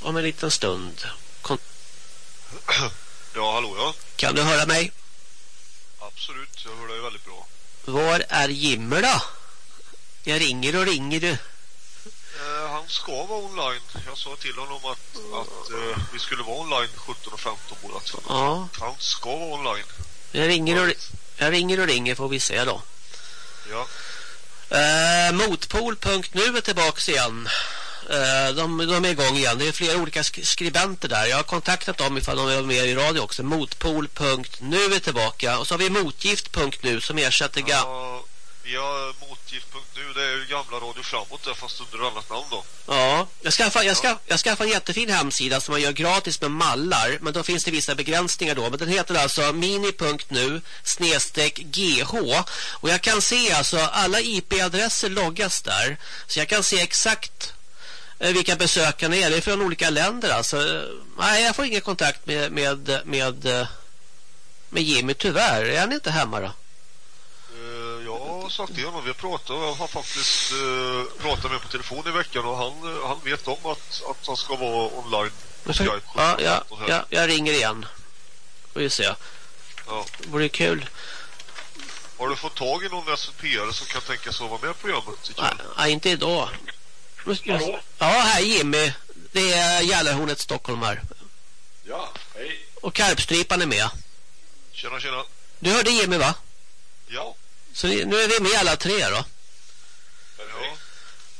om en liten stund. Kon ja, hallå ja. Kan du höra mig? Absolut, jag hör dig väldigt bra. Var är Jimmer då? Jag ringer och ringer du. Eh, han ska vara online. Jag sa till honom att, att eh, vi skulle vara online 17 och 15 båda två. Ja. Han ska vara online. Jag ringer och, jag ringer och ringer får vi se då. Ja. Eh, Motpol.nu är tillbaka igen. Eh, de, de är igång igen. Det är flera olika sk skribenter där. Jag har kontaktat dem ifall de är med i radio också. Motpol.nu är tillbaka. Och så har vi motgift.nu som ersätter... Ja, ja motgift.nu det är ju gamla Radio Framåt där fast under annat namn då. Ja, jag skaffar, jag, ska, jag skaffar en jättefin hemsida som man gör gratis med mallar. Men då finns det vissa begränsningar då. Men den heter alltså mini.nu snedstreck gh. Och jag kan se alltså alla IP-adresser loggas där. Så jag kan se exakt vilka besökarna är. Det är från olika länder alltså. Nej, jag får ingen kontakt med, med, med, eh, med Jimmy tyvärr. Är han inte hemma då? Uh, jag har sagt det honom. Vi har pratat. Jag har faktiskt uh, pratat med på telefon i veckan och han, han vet om att, att han ska vara online på Skype. Ja, ja, ja, jag ringer igen. Får vi se. Ja. Det vore kul. Har du fått tag i någon SVP som kan tänka sig att vara med på programmet? Nej, inte idag. Hallå? Ja, här Jimmy. Det är Gällarhornet Stockholm här. Ja, hej. Och Karpstrypan är med. Tjena, tjena. Du hörde Jimmy va? Ja. Så nu är vi med alla tre då. Ja.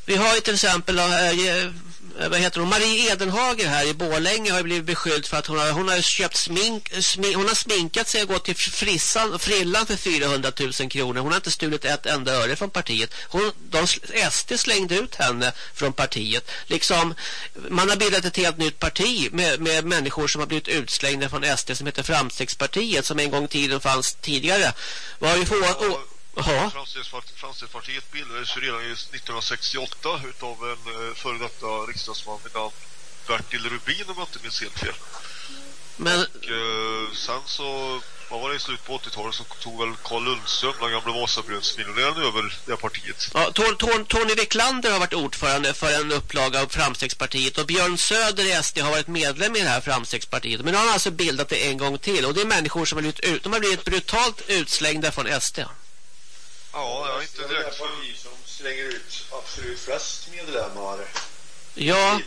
Vi har ju till exempel Eh, Eh, vad heter hon? Marie Edenhager här i Bålänge har blivit beskylld för att hon har, hon har köpt smink, smink, hon har sminkat sig och gått till frissan, frillan för 400 000 kronor. Hon har inte stulit ett enda öre från partiet. Hon, de, SD slängde ut henne från partiet. Liksom, man har bildat ett helt nytt parti med, med människor som har blivit utslängda från SD som heter Framstegspartiet som en gång i tiden fanns tidigare. Vad har vi fått? Ja. Framstegspartiet bildades redan 1968 utav en uh, före detta riksdagsman vid namn Bertil Rubin om jag inte minns helt fel. Men... Och uh, sen så vad var det i slutet på 80-talet så tog väl Carl Lundström, den gamla Vasabrödsmiljonären, över det partiet. Ja, Tony Wiklander har varit ordförande för en upplaga av Framstegspartiet och Björn Söder i SD har varit medlem i det här Framstegspartiet. Men nu har han alltså bildat det en gång till och det är människor som har blivit, ut, de har blivit brutalt utslängda från SD. Ja, jag är inte direkt för... parti som slänger ut absolut flest medlemmar. Ja.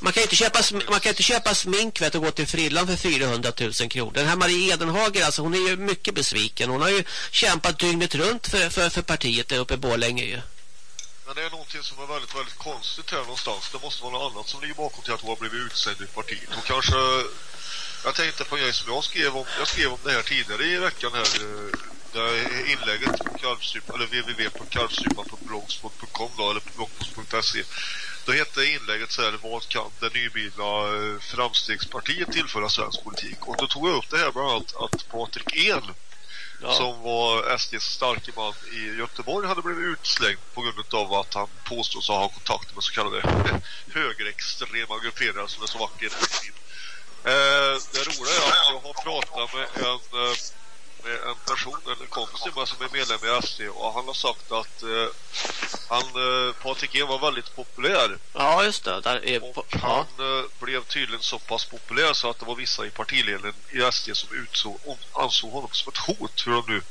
Man kan inte köpa man kan inte köpa smink vet och gå till frillan för 400 000 kronor. Den här Marie Edenhager alltså hon är ju mycket besviken. Hon har ju kämpat dygnet runt för, för, för partiet där uppe i Borlänge ju. Men det är någonting som är väldigt, väldigt konstigt här någonstans. Det måste vara något annat som ligger bakom till att hon har blivit utsänd i partiet. Och kanske... Jag tänkte på en grej som jag skrev om, jag skrev om det här tidigare i veckan här det inlägget på kalvstrypan eller www.kalvstrypan.blogspot.com då, eller blogspot.se då hette inlägget så här vad kan det nybilda eh, framstegspartiet tillföra svensk politik? Och då tog jag upp det här bland annat att Patrik En ja. som var SDs starke man i Göteborg hade blivit utslängd på grund av att han påstås ha kontakt med så kallade högerextrema grupperingar som är så vackert eh, det roliga är att jag har pratat med en eh, med en person, eller kompis till mig som är medlem i SD och han har sagt att eh, han, eh, Patrik E var väldigt populär. Ja, just det. Där är och han eh, blev tydligen så pass populär så att det var vissa i partiledningen i SD som utsåg, ansåg honom som ett hot, hur de nu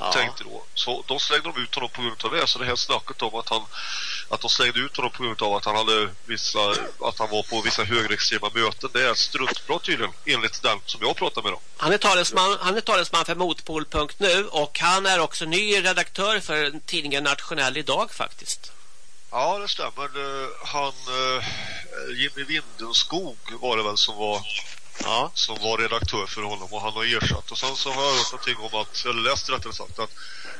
ja. tänkte då. Så de slängde de ut honom på grund av det. Så det här snacket om att han att de slängde ut honom på grund av att han hade vissa att han var på vissa högerextrema möten. Det är struntprat tydligen, enligt den som jag pratar med dem. Han är talesman, han är talesman för Motpol.nu och han är också ny redaktör för tidningen Nationell idag faktiskt. Ja, det stämmer. Han eh, Jimmy Windenskog var det väl som var ja. som var redaktör för honom och han har ersatt. Och sen så har jag hört någonting om att, eller läst rättare sagt, att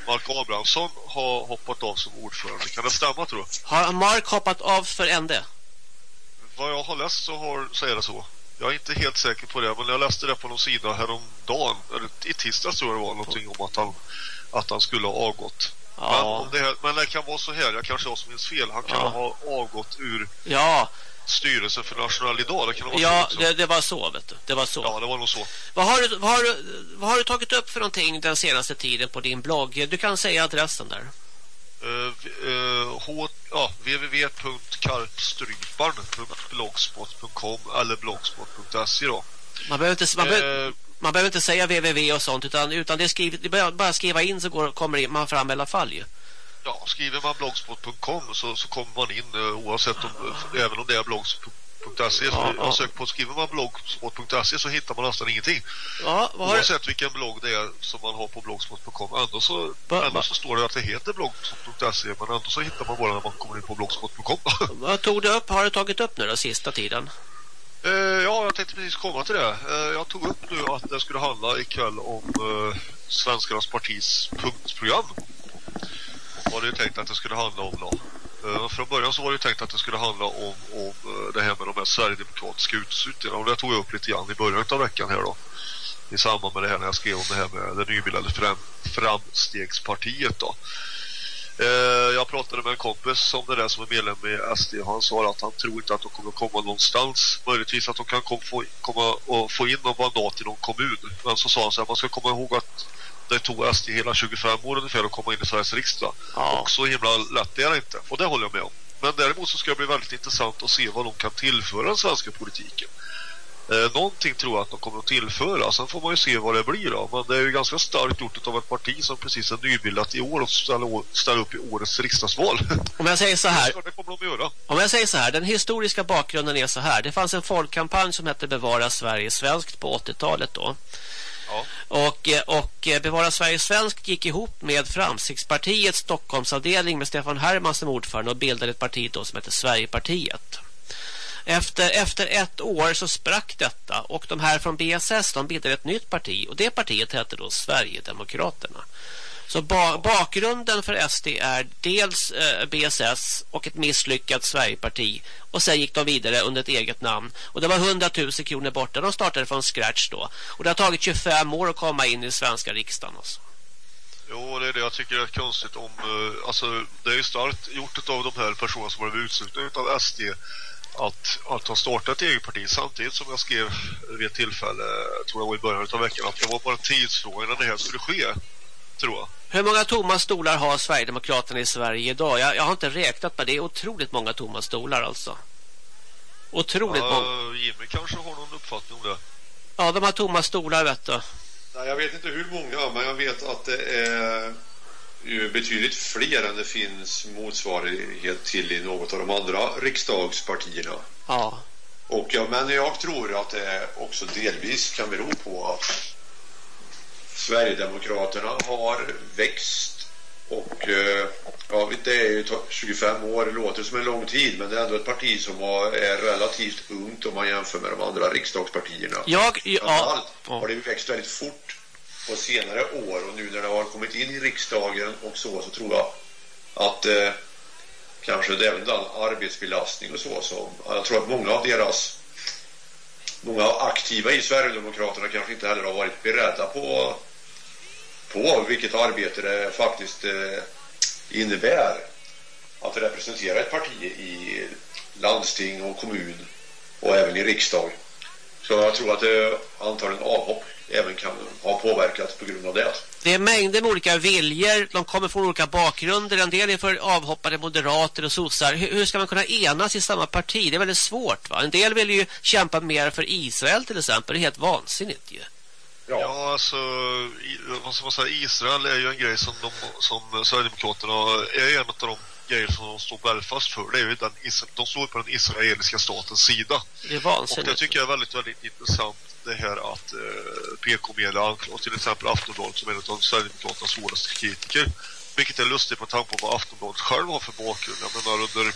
Mark Abrahamsson har hoppat av som ordförande. Kan det stämma tror du? Har Mark hoppat av för ND? Vad jag har läst så har, säger det så. Jag är inte helt säker på det, men jag läste det på någon sida häromdagen, eller i tisdags tror jag det var, någonting om att han, att han skulle ha avgått. Ja. Men, det, men det kan vara så här, jag kanske har som minns fel, han kan ja. ha avgått ur ja styrelsen för National idag. Det kan vara ja, det, det, var så, vet du. Det var så. Ja, det var nog så. Vad har, du, vad, har du, vad har du tagit upp för någonting den senaste tiden på din blogg? Du kan säga adressen där. Uh, uh, ja, www.karpstryparen.blogspot.com eller blogspot.se då. Man behöver, inte, man, behöver, man behöver inte säga www och sånt utan, utan det är skrivet, det bara skriva in så går, kommer man fram i alla fall ju. Ja, skriver man blogspot.com så, så kommer man in oavsett om, även om det är blogspot blogspot.se ja, ja. sök på skriver man blogspot.se så hittar man nästan ingenting. Ja, vad Oavsett vilken blogg det är som man har på blogspot.com ändå så, va, ändå så står det att det heter blogspot.se men ändå så hittar man bara när man kommer in på blogspot.com. vad tog du upp? Har du tagit upp nu då sista tiden? Eh, ja, jag tänkte precis komma till det. Eh, jag tog upp nu att det skulle handla ikväll om eh, Svenskarnas partis punktprogram. Var det tänkt att det skulle handla om då? Uh, från början så var det tänkt att det skulle handla om, om eh, det här med de här Sverigedemokratiska utsuttningarna och det tog jag upp lite grann i början av veckan här då i samband med det här när jag skrev om det här med det nybildade fram, Framstegspartiet då. Uh, jag pratade med en kompis om det där som är medlem i SD och han sa att han tror inte att de kommer komma någonstans. Möjligtvis att de kan kom, få, komma och få in någon mandat i någon kommun. Men så sa han så här, man ska komma ihåg att det tog SD hela 25 år ungefär att komma in i Sveriges riksdag. Ja. Och så himla lätt är det inte. Och det håller jag med om. Men däremot så ska det bli väldigt intressant att se vad de kan tillföra den svenska politiken. Eh, någonting tror jag att de kommer att tillföra. Sen får man ju se vad det blir då. Men det är ju ganska starkt gjort av ett parti som precis är nybildat i år och ställer, ställer upp i årets riksdagsval. Om jag säger så här. Det kommer de att göra. Om jag säger så här. Den historiska bakgrunden är så här. Det fanns en folkkampanj som hette Bevara Sverige svenskt på 80-talet då. Och, eh, och eh, Bevara Sverige Svensk gick ihop med Framstegspartiet Stockholmsavdelning med Stefan Herman som ordförande och bildade ett parti då som heter Sverigepartiet. Efter, efter ett år så sprack detta och de här från BSS de bildade ett nytt parti och det partiet hette då Sverigedemokraterna. Så ba bakgrunden för SD är dels eh, BSS och ett misslyckat Sverigeparti. Och sen gick de vidare under ett eget namn. Och det var 100 000 kronor borta. De startade från scratch då. Och det har tagit 25 år att komma in i svenska riksdagen. Alltså. Jo, det är det jag tycker är konstigt om. Eh, alltså, det är ju starkt gjort av de här personerna som har blivit utslutna av SD att, att ha startat ett eget parti samtidigt som jag skrev vid ett tillfälle, tror jag i början av veckan, att det var bara en tidsfråga när det här skulle ske, tror jag. Hur många tomma stolar har Sverigedemokraterna i Sverige idag? Jag, jag har inte räknat med det. är otroligt många tomma stolar alltså. Otroligt ja, många. Jimmy kanske har någon uppfattning om det. Ja, de har tomma stolar vet du. Nej, jag vet inte hur många, men jag vet att det är ju betydligt fler än det finns motsvarighet till i något av de andra riksdagspartierna. Ja. Och ja, men jag tror att det också delvis kan bero på att Sverigedemokraterna har växt och eh, ja, det är ju 25 år, det låter som en lång tid men det är ändå ett parti som är relativt ungt om man jämför med de andra riksdagspartierna. Jag, ja, har det växt väldigt fort på senare år och nu när det har kommit in i riksdagen och så så tror jag att eh, kanske det även den arbetsbelastning och så som jag tror att många av deras många aktiva i Sverigedemokraterna kanske inte heller har varit beredda på på vilket arbete det faktiskt eh, innebär att representera ett parti i landsting och kommun och även i riksdag. Så jag tror att eh, det antagligen avhopp även kan ha påverkats på grund av det. Det är mängder med olika viljor. De kommer från olika bakgrunder. En del är för avhoppade moderater och sossar. Hur, hur, ska man kunna enas i samma parti? Det är väldigt svårt va? En del vill ju kämpa mer för Israel till exempel. Det är helt vansinnigt ju. Ja. ja, alltså vad ska man säga, Israel är ju en grej som, de, som Sverigedemokraterna är en av de grejer som de står bergfast för. Det är ju den, de står på den israeliska statens sida. Det är vansinnigt. Och det tycker jag är väldigt, väldigt intressant det här att eh, PK-media och till exempel Aftonbladet som är en av Sverigedemokraternas svåraste kritiker. Vilket är lustigt med tanke på vad Aftonbladet själv har för bakgrund. Jag menar under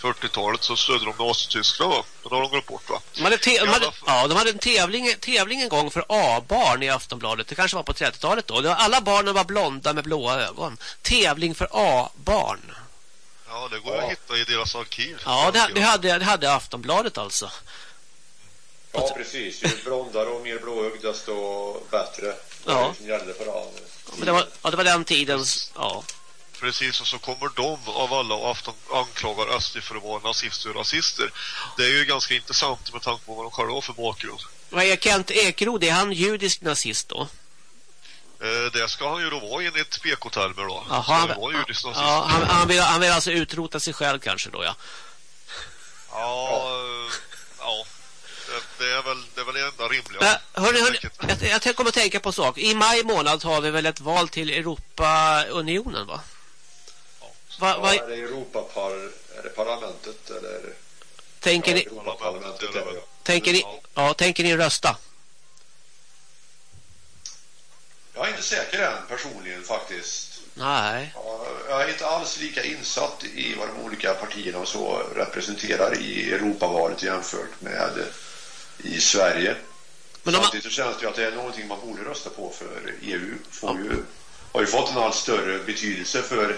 40-talet så stödde de Nazityskland va? Men har de gått bort va? De hade, de hade, ja, de hade en tävling, tävling en gång för A-barn i Aftonbladet. Det kanske var på 30-talet då. Var, alla barnen var blonda med blåa ögon. Tävling för A-barn. Ja, det går ja. att hitta i deras arkiv. Ja, det, det, hade, det hade Aftonbladet alltså. Ja, precis. Ju blondare och mer blåögd desto bättre. Ja. Det. Men det var, ja, det var den tidens... Ja. Precis, och så kommer de av alla och afton anklagar SD för att vara nazister och rasister. Det är ju ganska intressant med tanke på vad de själva har för bakgrund. Vad är Kent Ekeroth? Är han judisk nazist då? Eh, det ska han ju då vara enligt PK-termer då. Jaha, han, ja, han, han, vill, han vill alltså utrota sig själv kanske då, ja. Ja, ja. Det, det, är väl, det är väl det enda rimliga. Äh, hörni, hörni, jag, jag kommer att tänka på en sak. I maj månad har vi väl ett val till Europaunionen, va? Ja, va, va? Ja, är det Europapar, är det parlamentet eller? Tänker ni, tänker ni, ja, tänker ni rösta? Jag är inte säker än personligen faktiskt. Nej. Jag är inte alls lika insatt i vad de olika partierna och så representerar i Europavalet jämfört med i Sverige. Men de... Samtidigt så känns det ju att det är någonting man borde rösta på för EU får ja. ju, har ju fått en allt större betydelse för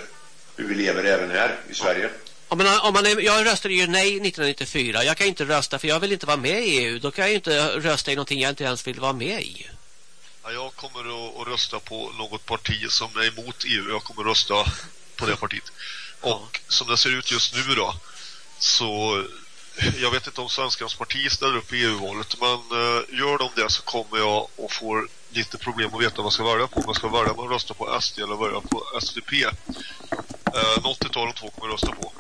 hur vi lever även här i Sverige. Om man, om man är, jag röstade ju nej 1994. Jag kan inte rösta för jag vill inte vara med i EU. Då kan jag inte rösta i någonting jag inte ens vill vara med i. Ja, jag kommer att, att, rösta på något parti som är emot EU. Jag kommer att rösta på det partiet. Och ja. som det ser ut just nu då så jag vet inte om Svenskarnas parti ställer upp i EU-valet men uh, gör de det så kommer jag att få lite problem att veta vad jag ska välja på. Om jag ska välja med att rösta på SD eller välja på SDP. Eh, något av de två kommer jag rösta på.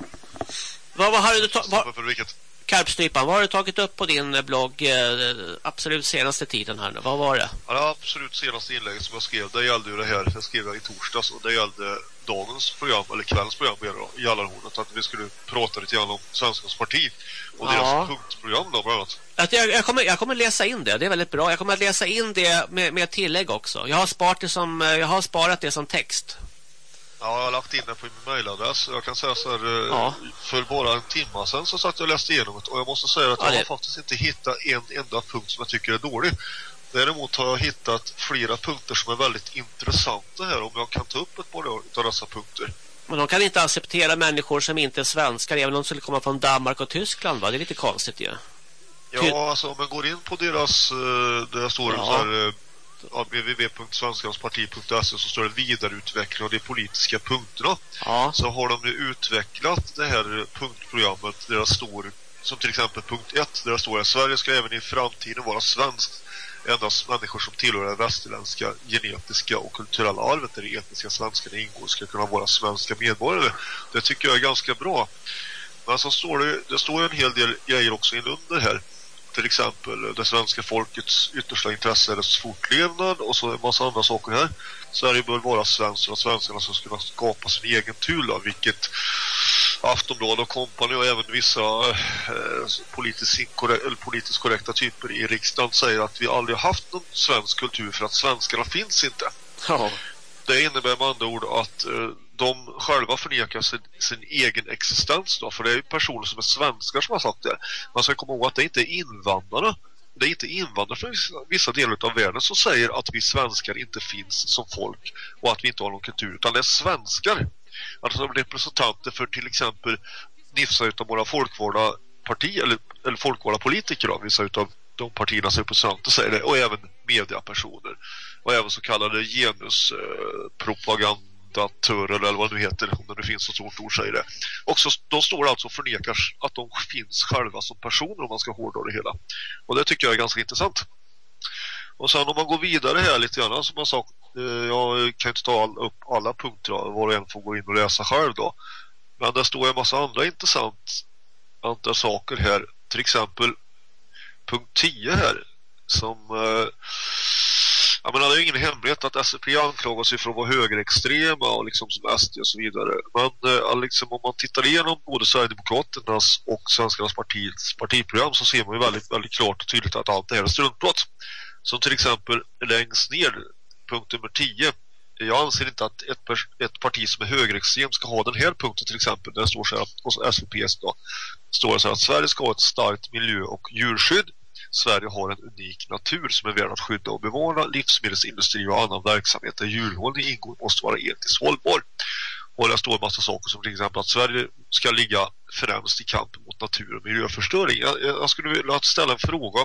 Vad, vad har du tagit? Karpstrypan, vad har du tagit upp på din eh, blogg eh, absolut senaste tiden här nu? Vad var det? Ja, det absolut senaste inlägget som jag skrev, det gällde ju det här, det skrev jag i torsdags och det gällde dagens program, eller kvällens program i Jallarhornet, att vi skulle prata lite grann om Svenskans parti och ja. deras punktprogram då bland annat. Att jag, jag, kommer, jag kommer läsa in det, det är väldigt bra. Jag kommer att läsa in det med, med tillägg också. Jag har, sparat det som, eh, jag har sparat det som text. Ja, jag har lagt in det på min mailadress. Jag kan säga så här, eh, ja. för bara en timme sedan så satt jag och läste igenom det. Och jag måste säga att ja, jag har faktiskt inte hittat en enda punkt som jag tycker är dålig. Däremot har jag hittat flera punkter som är väldigt intressanta här. Om jag kan ta upp ett par av dessa punkter. Men de kan inte acceptera människor som inte är svenskar, även om de skulle komma från Danmark och Tyskland, va? Det är lite konstigt ju. Ja, ja alltså om man går in på deras, eh, där står ja. så här eh, www.svenskansparti.se så står det vidareutveckling av de politiska punkterna. Ja. Så har de nu utvecklat det här punktprogrammet där det står som till exempel punkt 1 där det står att Sverige ska även i framtiden vara svenskt. Endast människor som tillhör det västerländska genetiska och kulturella arvet där de etniska svenskarna ingår ska kunna vara svenska medborgare. Det tycker jag är ganska bra. Men så står det, det står en hel del grejer också inunder här till exempel det svenska folkets yttersta intresse är dess fortlevnad och så en massa andra saker här. Sverige bör vara svenskt och svenskarna som ska skapa sin egen tula, vilket Aftonbladet och kompani och även vissa eh, politiskt, korrekta, eller politiskt korrekta typer i riksdagen säger att vi aldrig har haft någon svensk kultur för att svenskarna finns inte. Ja. Det innebär med andra ord att eh, de själva förnekar sin, sin, egen existens då, för det är personer som är svenskar som har sagt det. Man ska komma ihåg att det inte är invandrare det är inte invandrare från vissa delar av världen som säger att vi svenskar inte finns som folk och att vi inte har någon kultur, utan det är svenskar. Alltså representanter för till exempel vissa utav våra folkvalda parti eller, eller folkvalda politiker då, vissa utav de partiernas representanter säger det och även mediapersoner och även så kallade genuspropaganda datatörer eller vad det heter, om det finns ett stort ord säger det. Och så, de står alltså och förnekar att de finns själva som personer om man ska hårdra det hela. Och det tycker jag är ganska intressant. Och sen om man går vidare här lite grann som jag sa, eh, jag kan inte ta all, upp alla punkter var och en får gå in och läsa själv då. Men det står en massa andra intressanta saker här. Till exempel punkt 10 här som eh, ja, men det är ingen hemlighet att SCP anklagas ju för att vara högerextrema och liksom som SD och så vidare. Men eh, liksom, om man tittar igenom både Sverigedemokraternas och Svenskarnas partiets partiprogram så ser man ju väldigt, väldigt klart och tydligt att allt det här är struntprat. Som till exempel längst ner, punkt nummer 10. Jag anser inte att ett, ett parti som är högerextrem ska ha den här punkten till exempel. Där det står så här, och SVPs då, står det så här att Sverige ska ha ett starkt miljö- och djurskydd Sverige har en unik natur som är värd att skydda och bevara. Livsmedelsindustri och annan verksamhet där djurhållning ingår måste vara etiskt hållbar. Och det står en massa saker som till exempel att Sverige ska ligga främst i kampen mot natur- och miljöförstöring. Jag, jag skulle vilja ställa en fråga.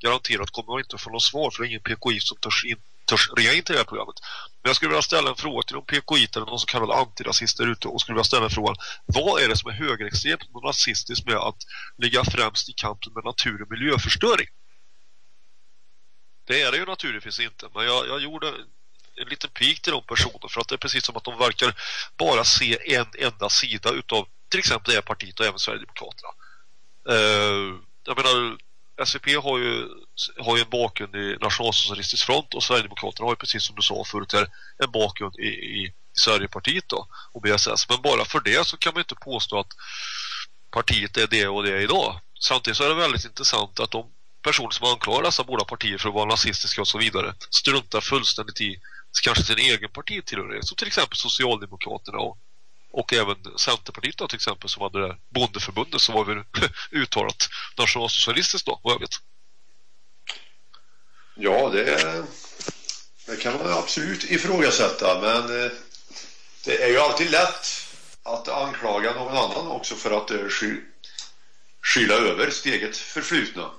Garanterat kommer man inte få något svar för det är ingen PKI som törs, in, törs ringa in till det här programmet. Men jag skulle vilja ställa en fråga till de PKI eller någon så kallade antirasister ute och skulle vilja ställa en fråga. Vad är det som är högerextremt och nazistiskt med att ligga främst i kampen med natur- och miljöförstöring? Det är det ju naturligtvis inte, men jag, jag gjorde en liten pik till de personerna för att det är precis som att de verkar bara se en enda sida utav till exempel det här partiet och även Sverigedemokraterna. Uh, jag menar, SVP har ju, har ju en bakgrund i Nationalsocialistisk front och Sverigedemokraterna har ju precis som du sa förut här, en bakgrund i, i Sverigepartiet då och BSS. Men bara för det så kan man inte påstå att partiet är det och det är idag. Samtidigt så är det väldigt intressant att de personer som anklagar dessa båda partier för att vara nazistiska och så vidare struntar fullständigt i kanske sin egen partitillhörighet som till exempel Socialdemokraterna och, och även Centerpartiet då, till exempel som hade det bondeförbundet som var väl uttalat nationalsocialistiskt då, vad jag vet. Ja, det, det kan man absolut ifrågasätta men eh, det är ju alltid lätt att anklaga någon annan också för att eh, sky, skyla över steget förflutna.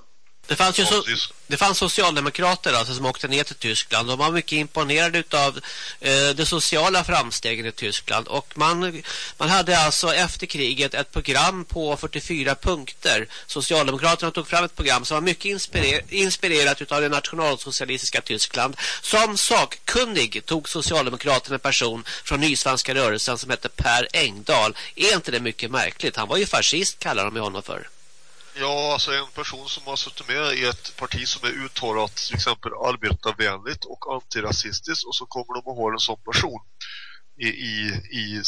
Det fanns ju så, det fanns socialdemokrater alltså, som åkte ner till Tyskland. De var mycket imponerade av eh, de sociala framstegen i Tyskland. Och man, man hade alltså efter kriget ett program på 44 punkter. Socialdemokraterna tog fram ett program som var mycket inspirer inspirerat av det nationalsocialistiska Tyskland. Som sakkunnig tog Socialdemokraterna en person från nysvenska rörelsen som hette Per Engdahl. Är inte det mycket märkligt? Han var ju fascist kallar de honom för. Ja, alltså en person som har suttit med i ett parti som är uttalat till exempel arbetarvänligt och antirasistiskt och så kommer de att ha en sån person i, i, i,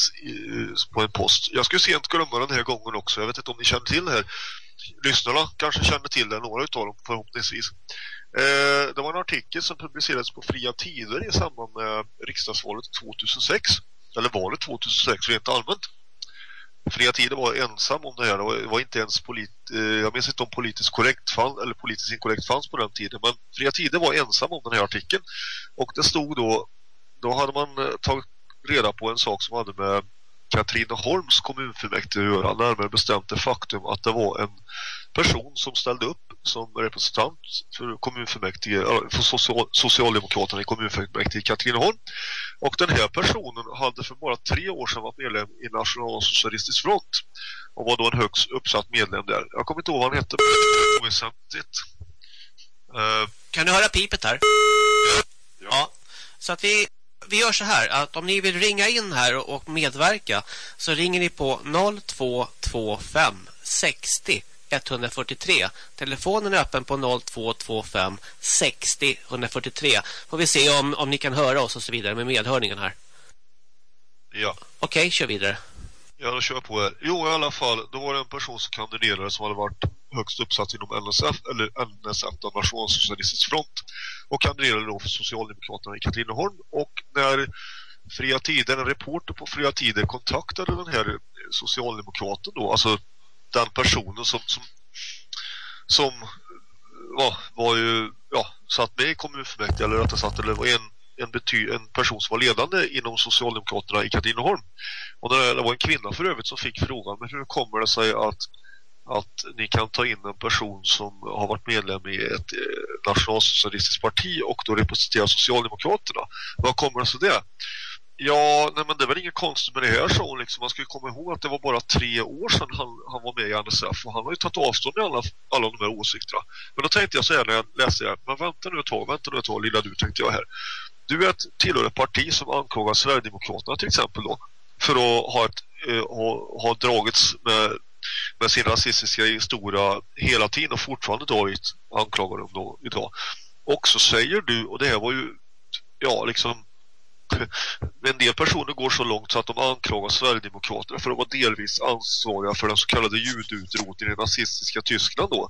på en post. Jag skulle sent glömma den här gången också. Jag vet inte om ni känner till det här. Lyssnarna kanske känner till det, några av dem förhoppningsvis. Eh, det var en artikel som publicerades på Fria Tider i samband med riksdagsvalet 2006. Eller valet 2006 rent allmänt. Fria Tider var ensam om det här. Och var inte ens polit, eh, jag minns inte om politiskt korrekt fanns eller politiskt inkorrekt fanns på den tiden men Fria Tider var ensam om den här artikeln. Och det stod då då hade man eh, tagit reda på en sak som hade med Katrineholms kommunfullmäktige att göra närmare bestämt det faktum att det var en person som ställde upp som representant för kommunfullmäktige för social, Socialdemokraterna i kommunfullmäktige i Katrineholm och den här personen hade för bara tre år sedan varit medlem i Nationalsocialistisk front och var då en högst uppsatt medlem där. Jag kommer inte ihåg vad han hette oväsentligt. Uh, kan du höra pipet här? Ja. ja. Så att vi vi gör så här att om ni vill ringa in här och medverka så ringer ni på 0225 60 143. Telefonen är öppen på 0225 60 143. Får vi se om, om ni kan höra oss och så vidare med medhörningen här. Ja. Okej, okay, kör vidare. Ja, då kör på här. Jo, i alla fall, då var det en person som kandiderade som hade varit högst uppsatt inom NSF, eller NSF, Nationalsocialistisk front, och kandiderade då för Socialdemokraterna i Katrineholm. Och när Fria Tider, en reporter på Fria Tider kontaktade den här socialdemokraten då, alltså den personen som som, som ja, var ju ja, satt med i kommunfullmäktige eller rättare sagt eller var en en, bety en person som var ledande inom Socialdemokraterna i Katrineholm. Och det var en kvinna för övrigt som fick frågan men hur kommer det sig att att ni kan ta in en person som har varit medlem i ett eh, nationalsocialistiskt parti och då representerar Socialdemokraterna. Vad kommer det sig det? Ja, nej men det är väl inget konstigt med det här så liksom. Man ska ju komma ihåg att det var bara tre år sedan han, han var med i NSF och han har ju tagit avstånd i alla, alla de här åsikterna. Men då tänkte jag så här när jag läste det men vänta nu ett tag, vänta nu ett tag, lilla du tänkte jag här. Du är ett, tillhör ett parti som anklagar Sverigedemokraterna till exempel då för att ha, ett, eh, ha, ha dragits med, med sin rasistiska historia hela tiden och fortfarande dragit anklagar dem då idag. Och så säger du, och det här var ju ja liksom en del personer går så långt så att de anklagar Sverigedemokraterna för att vara delvis ansvariga för den så kallade judeutrotningen i nazistiska Tyskland då.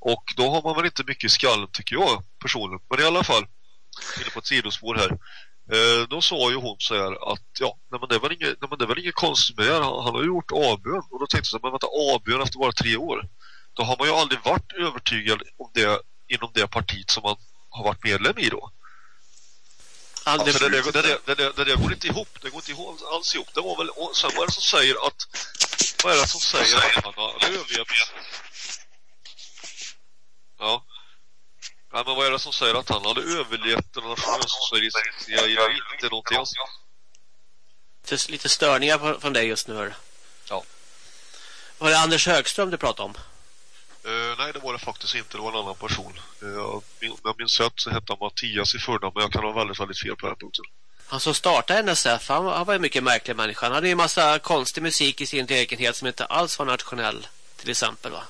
Och då har man väl inte mycket i skallen tycker jag personligen. Men i alla fall, inne på ett sidospår här. Eh, då sa ju hon så här att ja, nej men det var inget, nej men det var inget konstigt med det. Han, han har gjort avbön. Och då tänkte jag så här, men vänta, avbön efter bara tre år. Då har man ju aldrig varit övertygad om det inom det partiet som man har varit medlem i då. Alltså det, det, det, det, det, det, det går inte ihop. Det går inte ihop, alls ihop. Det var väl, och sen vad är det som säger att vad är det som säger att han har övergett Ja. Ja, men vad är det som säger att han hade överlevt den nationalsocialistiska jag inte någonting. Lite, lite störningar från dig just nu. Hör. Ja. Var det Anders Högström du pratade om? Uh, nej, det var det faktiskt inte. Det var en annan person. Uh, jag minns rätt så hette han Mattias i förnamn, men jag kan ha väldigt, väldigt fel på den punkten. Han som startade NSF, han, han var en mycket märklig människa. Han hade ju en massa konstig musik i sin egenhet som inte alls var nationell, till exempel va?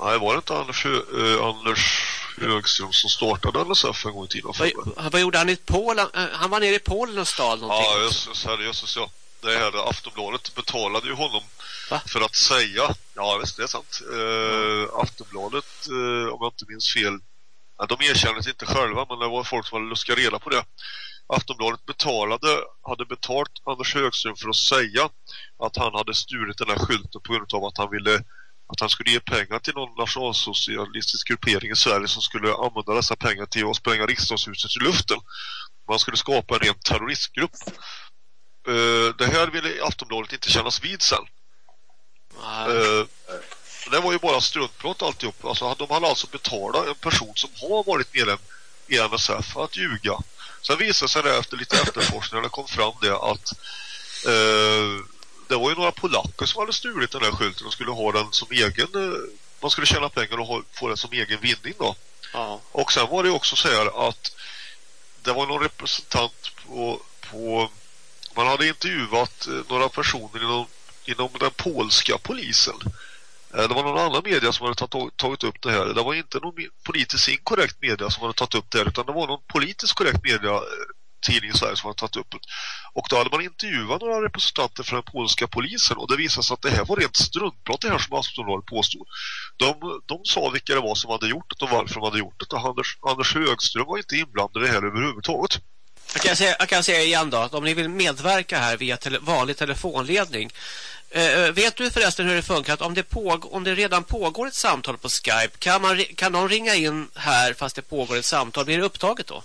Nej, var det inte Anders, uh, Anders Högström som startade NSF en gång i tiden? Vad, vad gjorde han i Polen? Han var nere i Polen och stal någonting. Ja, just, seriöst, ja. Det här Aftonbladet betalade ju honom Va? för att säga, ja visst det är sant. Uh, Aftonbladet, uh, om jag inte minns fel, ja, de erkände inte själva men det var folk som hade luskat reda på det. Aftonbladet betalade, hade betalt Anders Högström för att säga att han hade stulit den här skylten på grund av att han ville att han skulle ge pengar till någon nationalsocialistisk gruppering i Sverige som skulle använda dessa pengar till att spränga riksdagshuset i luften. Man skulle skapa en ren terroristgrupp. Uh, det här ville Aftonbladet inte kännas vid sen. Uh, det var ju bara struntprat alltihop. Alltså, de hade alltså betalat en person som har varit medlem i NSF att ljuga. Sen visade sig det efter lite efterforskning när det kom fram det att uh, det var ju några polacker som hade stulit den här skylten och skulle ha den som egen man skulle tjäna pengar och få den som egen vinning då. Ja. Och sen var det också så här att det var någon representant på, på man hade intervjuat eh, några personer inom, inom den polska polisen. Eh, det var någon annan media som hade tagit upp det här. Det var inte någon politiskt inkorrekt media som hade tagit upp det här utan det var någon politiskt korrekt media eh, tidning i Sverige som hade tagit upp det. Och då hade man intervjuat några representanter för den polska polisen och det visade sig att det här var rent struntprat det här som Aftonbladet påstod. De, de sa vilka det var som hade gjort det och varför de hade gjort det Anders, Anders Högström var inte inblandad i det här överhuvudtaget. Jag kan, säga, jag kan säga igen då att om ni vill medverka här via tele, vanlig telefonledning eh, eh, vet du förresten hur det funkar? Att om det, om det redan pågår ett samtal på Skype kan, man, kan någon ringa in här fast det pågår ett samtal? Blir det upptaget då?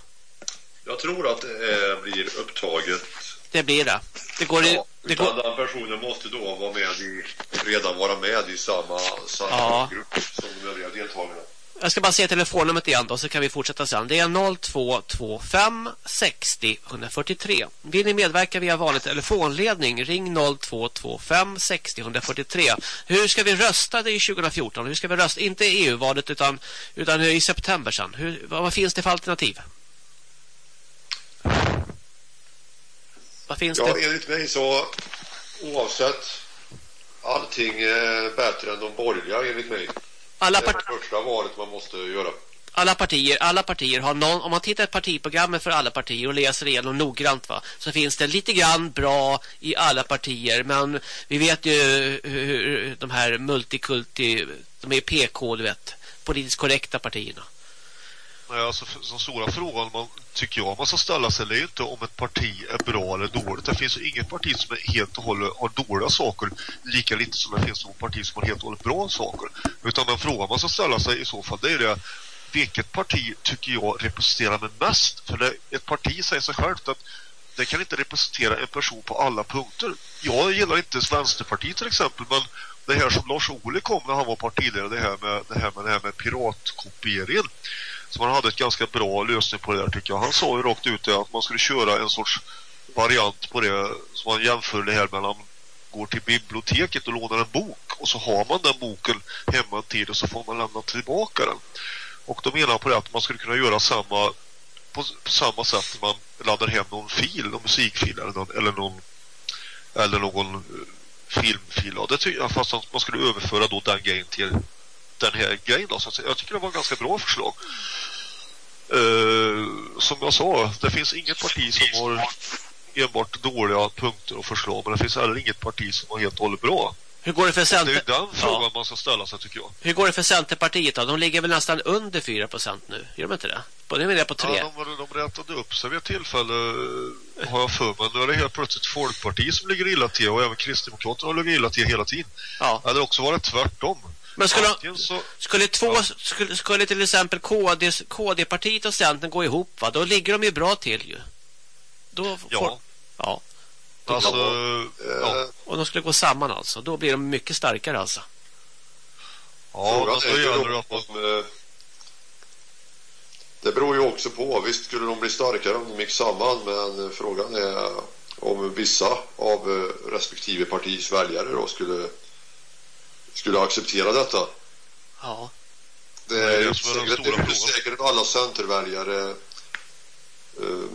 Jag tror att det eh, blir upptaget. Det blir det. Det går ja, det går... den personen måste då vara med i, redan vara med i samma, samma ja. grupp som de övriga deltagarna. Jag ska bara säga telefonnumret igen då så kan vi fortsätta sen. Det är 0225 60 143. Vill ni medverka via vanlig telefonledning ring 0225 60 143. Hur ska vi rösta det i 2014? Hur ska vi rösta? Inte EU-valet utan, utan i september sen. Hur, vad, finns det för alternativ? Vad finns ja, det? enligt mig så oavsett allting är bättre än de borgerliga enligt mig. Alla det är det första valet man måste göra. Alla partier, alla partier har någon, om man tittar på partiprogrammet för alla partier och läser igenom noggrant va, så finns det lite grann bra i alla partier. Men vi vet ju hur de här multikulti, de är PK du vet, politiskt korrekta partierna. Nej, alltså den stora frågan man tycker jag man ska ställa sig det är inte om ett parti är bra eller dåligt. Det finns ju inget parti som är helt och hållet har dåliga saker lika lite som det finns något parti som har helt och hållet bra saker. Utan den frågan man ska ställa sig i så fall det är det vilket parti tycker jag representerar mig mest? För det, ett parti säger sig självt att det kan inte representera en person på alla punkter. Jag gillar inte Vänsterpartiet till exempel men det här som Lars Ohly kom när han var partiledare det här med det här med, det här med piratkopieringen så man hade ett ganska bra lösning på det där tycker jag. Han sa ju rakt ut det att man skulle köra en sorts variant på det som man jämför det här mellan går till biblioteket och lånar en bok och så har man den boken hemma en tid och så får man lämna tillbaka den. Och då menar han på det att man skulle kunna göra samma på, på samma sätt när man laddar hem någon fil, någon musikfil eller någon, eller någon, eller någon eh, filmfil. Ja, det tycker jag fast man skulle överföra då den grejen till den här grejen. Då, så jag tycker det var en ganska bra förslag. Uh, som jag sa, det finns inget parti som har enbart dåliga punkter och förslag men det finns heller inget parti som har helt och hållet bra. Hur går det för Center... Det är den frågan ja. man ska ställa sig tycker jag. Hur går det för Centerpartiet då? De ligger väl nästan under 4% nu. Gör de inte det? Det är det på 3. Ja, de, de rättade upp sig vid ett tillfälle har jag för mig. Nu är det helt plötsligt Folkpartiet som ligger illa till och även Kristdemokraterna ligger illa till hela tiden. Ja. Det hade också varit tvärtom. Men skulle, så, skulle, två, ja. skulle, skulle till exempel KD, KD-partiet och Centern gå ihop va? Då ligger de ju bra till ju. Då ja. Får, ja. Alltså, ja. Och de skulle gå samman alltså. Då blir de mycket starkare alltså. Ja, Frågan alltså, är att man... Eh, det beror ju också på. Visst skulle de bli starkare om de gick samman. Men frågan är om vissa av eh, respektive partis väljare då skulle skulle acceptera detta. Ja. Det är, ju säkert, det är säkert alla centerväljare eh,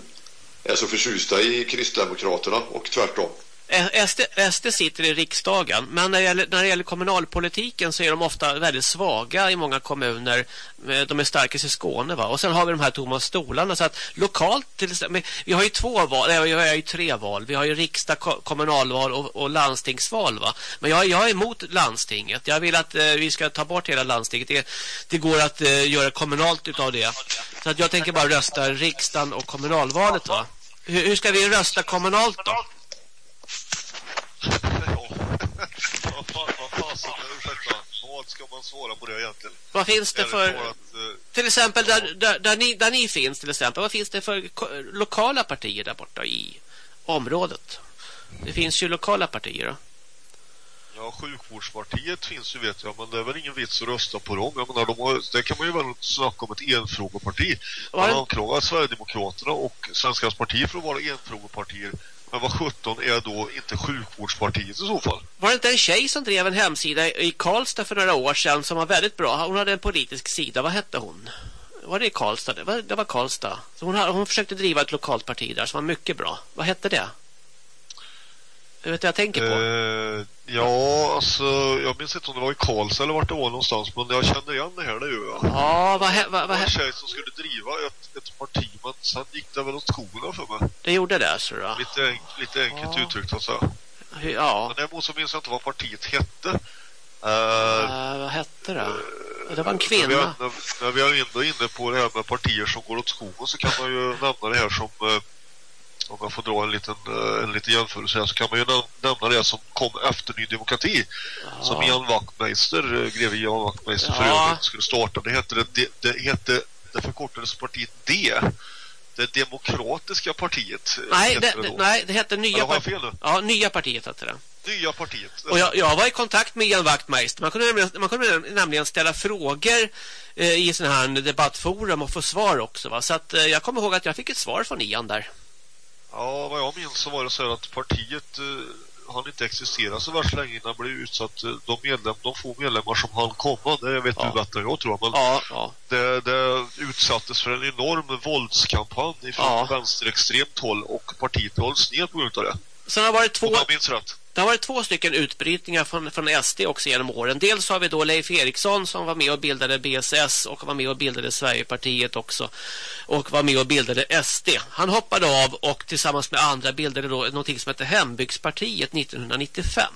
är så förtjusta i Kristdemokraterna och tvärtom. Eh, SD, SD sitter i riksdagen men när det, gäller, när det gäller kommunalpolitiken så är de ofta väldigt svaga i många kommuner. Eh, de är starkast i Skåne va? Och sen har vi de här tomma stolarna så att lokalt till exempel, vi har ju två val, nej, vi har ju tre val. Vi har ju riksdag, kommunalval och, och landstingsval va? Men jag, jag är emot landstinget. Jag vill att eh, vi ska ta bort hela landstinget. Det, det går att eh, göra kommunalt utav det. Så att jag tänker bara rösta riksdagen och kommunalvalet va? Hur, hur ska vi rösta kommunalt då? Vad ska man svara på det egentligen? Vad finns det för... Att, uh, till exempel där, där, där, ni, där ni finns till exempel. Vad finns det för lokala partier där borta i området? Det finns ju lokala partier då. Ja, sjukvårdspartiet finns ju vet jag, men det är väl ingen vits att rösta på dem. Jag menar, de har, det kan man ju väl snacka om ett enfrågeparti. Man anklagar Sverigedemokraterna och Svenskans parti för att vara enfrågepartier. Men vad 17 är då inte sjukvårdspartiet i så fall? Var det inte en tjej som drev en hemsida i Karlstad för några år sedan som var väldigt bra? Hon hade en politisk sida. Vad hette hon? Var det i Karlstad? Det var, det var Karlstad. Så hon, hon försökte driva ett lokalt parti där som var mycket bra. Vad hette det? Du vet vad jag tänker på? Eh, ja, alltså jag minns inte om det var i Karlstad eller vart det var någonstans men jag känner igen det här nu. Ja, ja vad vad vad var en tjej som skulle driva ett, ett parti men sen gick det väl åt skolan för mig. Det gjorde det så då? Lite, enk, lite enkelt ja. uttryckt alltså. Ja. Men däremot så minns jag inte vad partiet hette. Uh, uh, vad hette det? Uh, det var en kvinna. När vi, när, när vi är ändå inne på det här med partier som går åt skogen så kan man ju nämna det här som uh, om jag får dra en liten, eh, en liten jämförelse här så kan man ju nämna det som kom efter Ny Demokrati ja. som Jan Wachtmeister, eh, greve Jan Wachtmeister ja. för övrigt skulle starta. Det hette det, det, hette, det förkortades partiet D. Det demokratiska partiet. Eh, nej, det, det nej, det hette Nya Partiet. Ja, Nya Partiet hette det. Nya partiet. Och jag, jag, var i kontakt med Jan Wachtmeister. Man kunde, nämligen, man kunde nämligen ställa frågor eh, i sån här debattforum och få svar också. Va? Så att, eh, jag kommer ihåg att jag fick ett svar från Ian där. Ja, vad jag minns så var det så att partiet eh, han inte existerat så värst länge innan blev utsatt. Eh, de, medlem, de få medlemmar som han komma, det vet ja. du bättre än jag tror men ja, ja. Det, det utsattes för en enorm våldskampanj från ja. vänsterextremt håll och partiet hålls ner på grund av det. Sen har varit två... Om jag minns rätt. Det har varit två stycken utbrytningar från, från SD också genom åren. Dels har vi då Leif Eriksson som var med och bildade BSS och var med och bildade Sverigepartiet också. Och var med och bildade SD. Han hoppade av och tillsammans med andra bildade då någonting som heter Hembygdspartiet 1995.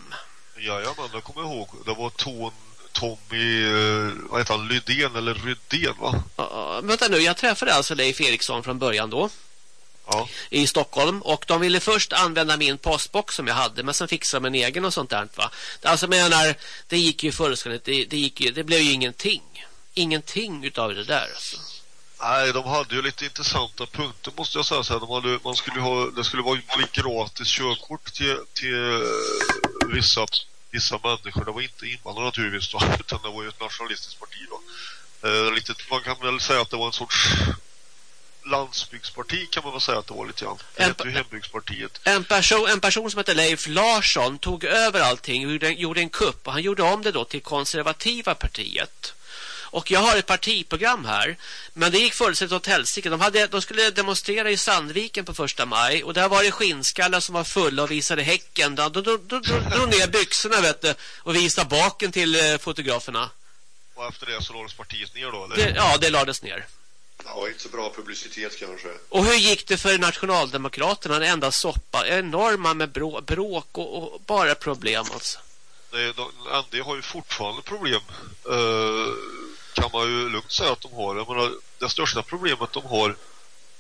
Ja, ja men jag kommer ihåg. Det var Ton Tommy, eh, vad heter han, Lydén eller Rydén va? Ja, vänta nu, jag träffade alltså Leif Eriksson från början då ja. i Stockholm. Och de ville först använda min postbox som jag hade. Men sen fixade de en egen och sånt där. Va? Alltså menar, det gick ju fullständigt. Det, det, gick ju, det blev ju ingenting. Ingenting utav det där alltså. Nej, de hade ju lite intressanta punkter måste jag säga. Så de hade, man skulle ha, det skulle vara gratis körkort till, till vissa, vissa människor. Det var inte invandrare naturligtvis då, utan det var ju ett nationalistiskt parti då. Eh, lite, man kan väl säga att det var en sorts landsbygdsparti kan man väl säga att det var lite grann. Det heter ju hembygdspartiet. En person, en person som heter Leif Larsson tog över allting och gjorde, gjorde en kupp och han gjorde om det då till konservativa partiet. Och jag har ett partiprogram här. Men det gick fullständigt åt helsike. De, hade, de skulle demonstrera i Sandviken på första maj. Och där var det skinnskallar som var fulla och visade häcken. De drog ner byxorna vet du, och visade baken till eh, fotograferna. Och efter det så lades partiet ner då? Eller? Det, ja, det lades ner. Ja, inte så bra publicitet kanske. Och hur gick det för nationaldemokraterna? En enda soppa. Enorma med brå, bråk och, och, bara problem alltså. Nej, ND har ju fortfarande problem. Uh, kan man ju lugnt säga att de har. Jag menar, det största problemet de har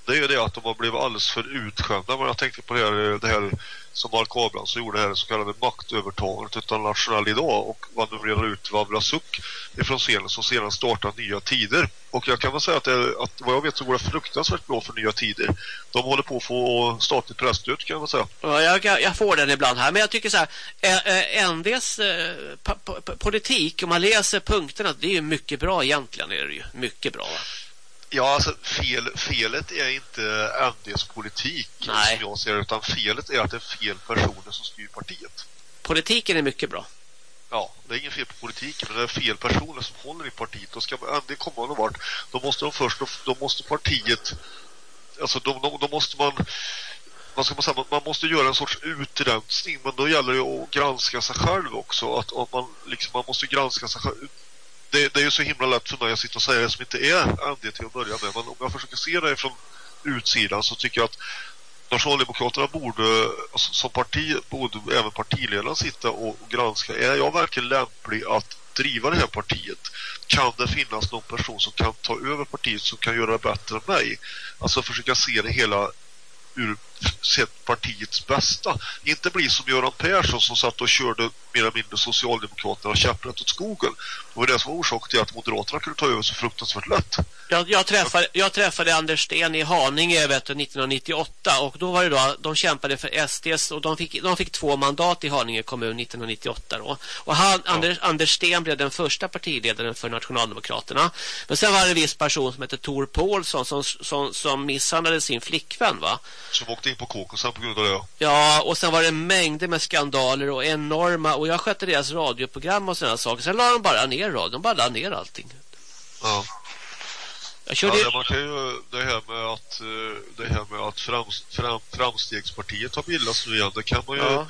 det är ju det att de har blivit alldeles för utskämda. Men jag tänkte på det här, det här som Mark Abrahamsson gjorde här, så kallade maktövertagandet utan nationell idag och manövrerar ut Vavrasuk ifrån scenen som sedan startar nya tider. Och jag kan väl säga att, det, att vad jag vet så går det fruktansvärt bra för nya tider. De håller på att få statligt presstöd kan jag säga. Ja, jag, jag får den ibland här. Men jag tycker så här, eh, eh, NDs eh, politik, om man läser punkterna, det är ju mycket bra egentligen. Är det ju mycket bra. Ja, alltså fel, felet är inte NDs politik Nej. som jag ser utan felet är att det är fel personer som styr partiet. Politiken är mycket bra. ja, det är ingen fel på politiken, men det är fel personer som håller i partiet. Då ska man ändå komma någon vart. Då måste de först, då måste partiet, alltså då, då, då måste man vad ska man säga, man måste göra en sorts utrensning men då gäller det att granska sig själv också att, att man, liksom, man måste granska sig själv det, det, är ju så himla lätt för mig att sitta och säga det som inte är ND till att börja med men om jag försöker se det från utsidan så tycker jag att Nationaldemokraterna borde alltså, som parti borde även partiledaren sitta och granska. Är jag verkligen lämplig att driva det här partiet? Kan det finnas någon person som kan ta över partiet som kan göra det bättre än mig? Alltså försöka se det hela ur sett partiets bästa. Inte bli som Göran Persson som satt och körde mer eller mindre Socialdemokraterna käpprätt åt skogen. Det var det som var orsak till att Moderaterna kunde ta över så fruktansvärt lätt. Jag, jag, träffade, jag träffade Anders Sten i Haninge vet du, 1998 och då var det då, de kämpade för SDs och de fick, de fick två mandat i Haninge kommun 1998 då. Och han, ja. Anders, Anders Sten blev den första partiledaren för Nationaldemokraterna. Men sen var det en viss person som hette Tor Paulsson som, som, som misshandlade sin flickvän va? Som åkte in på kåken på grund av det. Ja, och sen var det mängder med skandaler och enorma och jag skötte deras radioprogram och sådana saker. Sen la de bara ner radio, de bara la ner allting. Ja. Jag körde... Ja, man kan ju, det här med att, eh, det här med att fram, fram, framstegspartiet har bildats nu igen, det kan man ju, ja.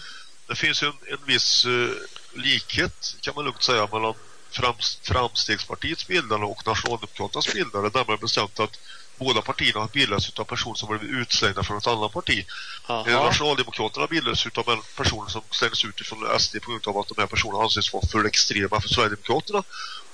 det finns ju en, en viss uh, likhet kan man lugnt säga mellan fram, framstegspartiets bildare och nationaldemokraternas bildare, närmare bestämt att båda partierna har bildats av personer som blivit utslängda från ett annat parti. Aha. Nationaldemokraterna bildades av personer som slängdes ut från SD på grund av att de här personerna anses vara för extrema för Sverigedemokraterna.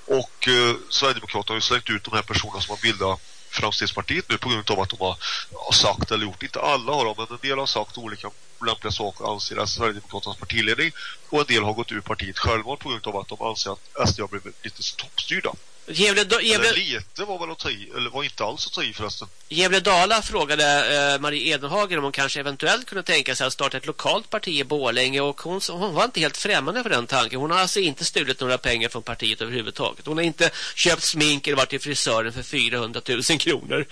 Och eh, Sverigedemokraterna har ju slängt ut de här personerna som har bildat Framstegspartiet nu på grund av att de har, har sagt eller gjort, inte alla har de, men en del har sagt olika lämpliga saker anser att Sverigedemokraternas partiledning och en del har gått ur partiet själva på grund av att de anser att SD har blivit lite toppstyrda. Gävle, Gävle... Eller lite var väl att ta i, eller var inte alls att ta i förresten. Gävle Dala frågade eh, Marie Edenhagen om hon kanske eventuellt kunde tänka sig att starta ett lokalt parti i Bålänge och hon, hon var inte helt främmande för den tanken. Hon har alltså inte stulit några pengar från partiet överhuvudtaget. Hon har inte köpt smink eller varit till frisören för 400 000 kronor.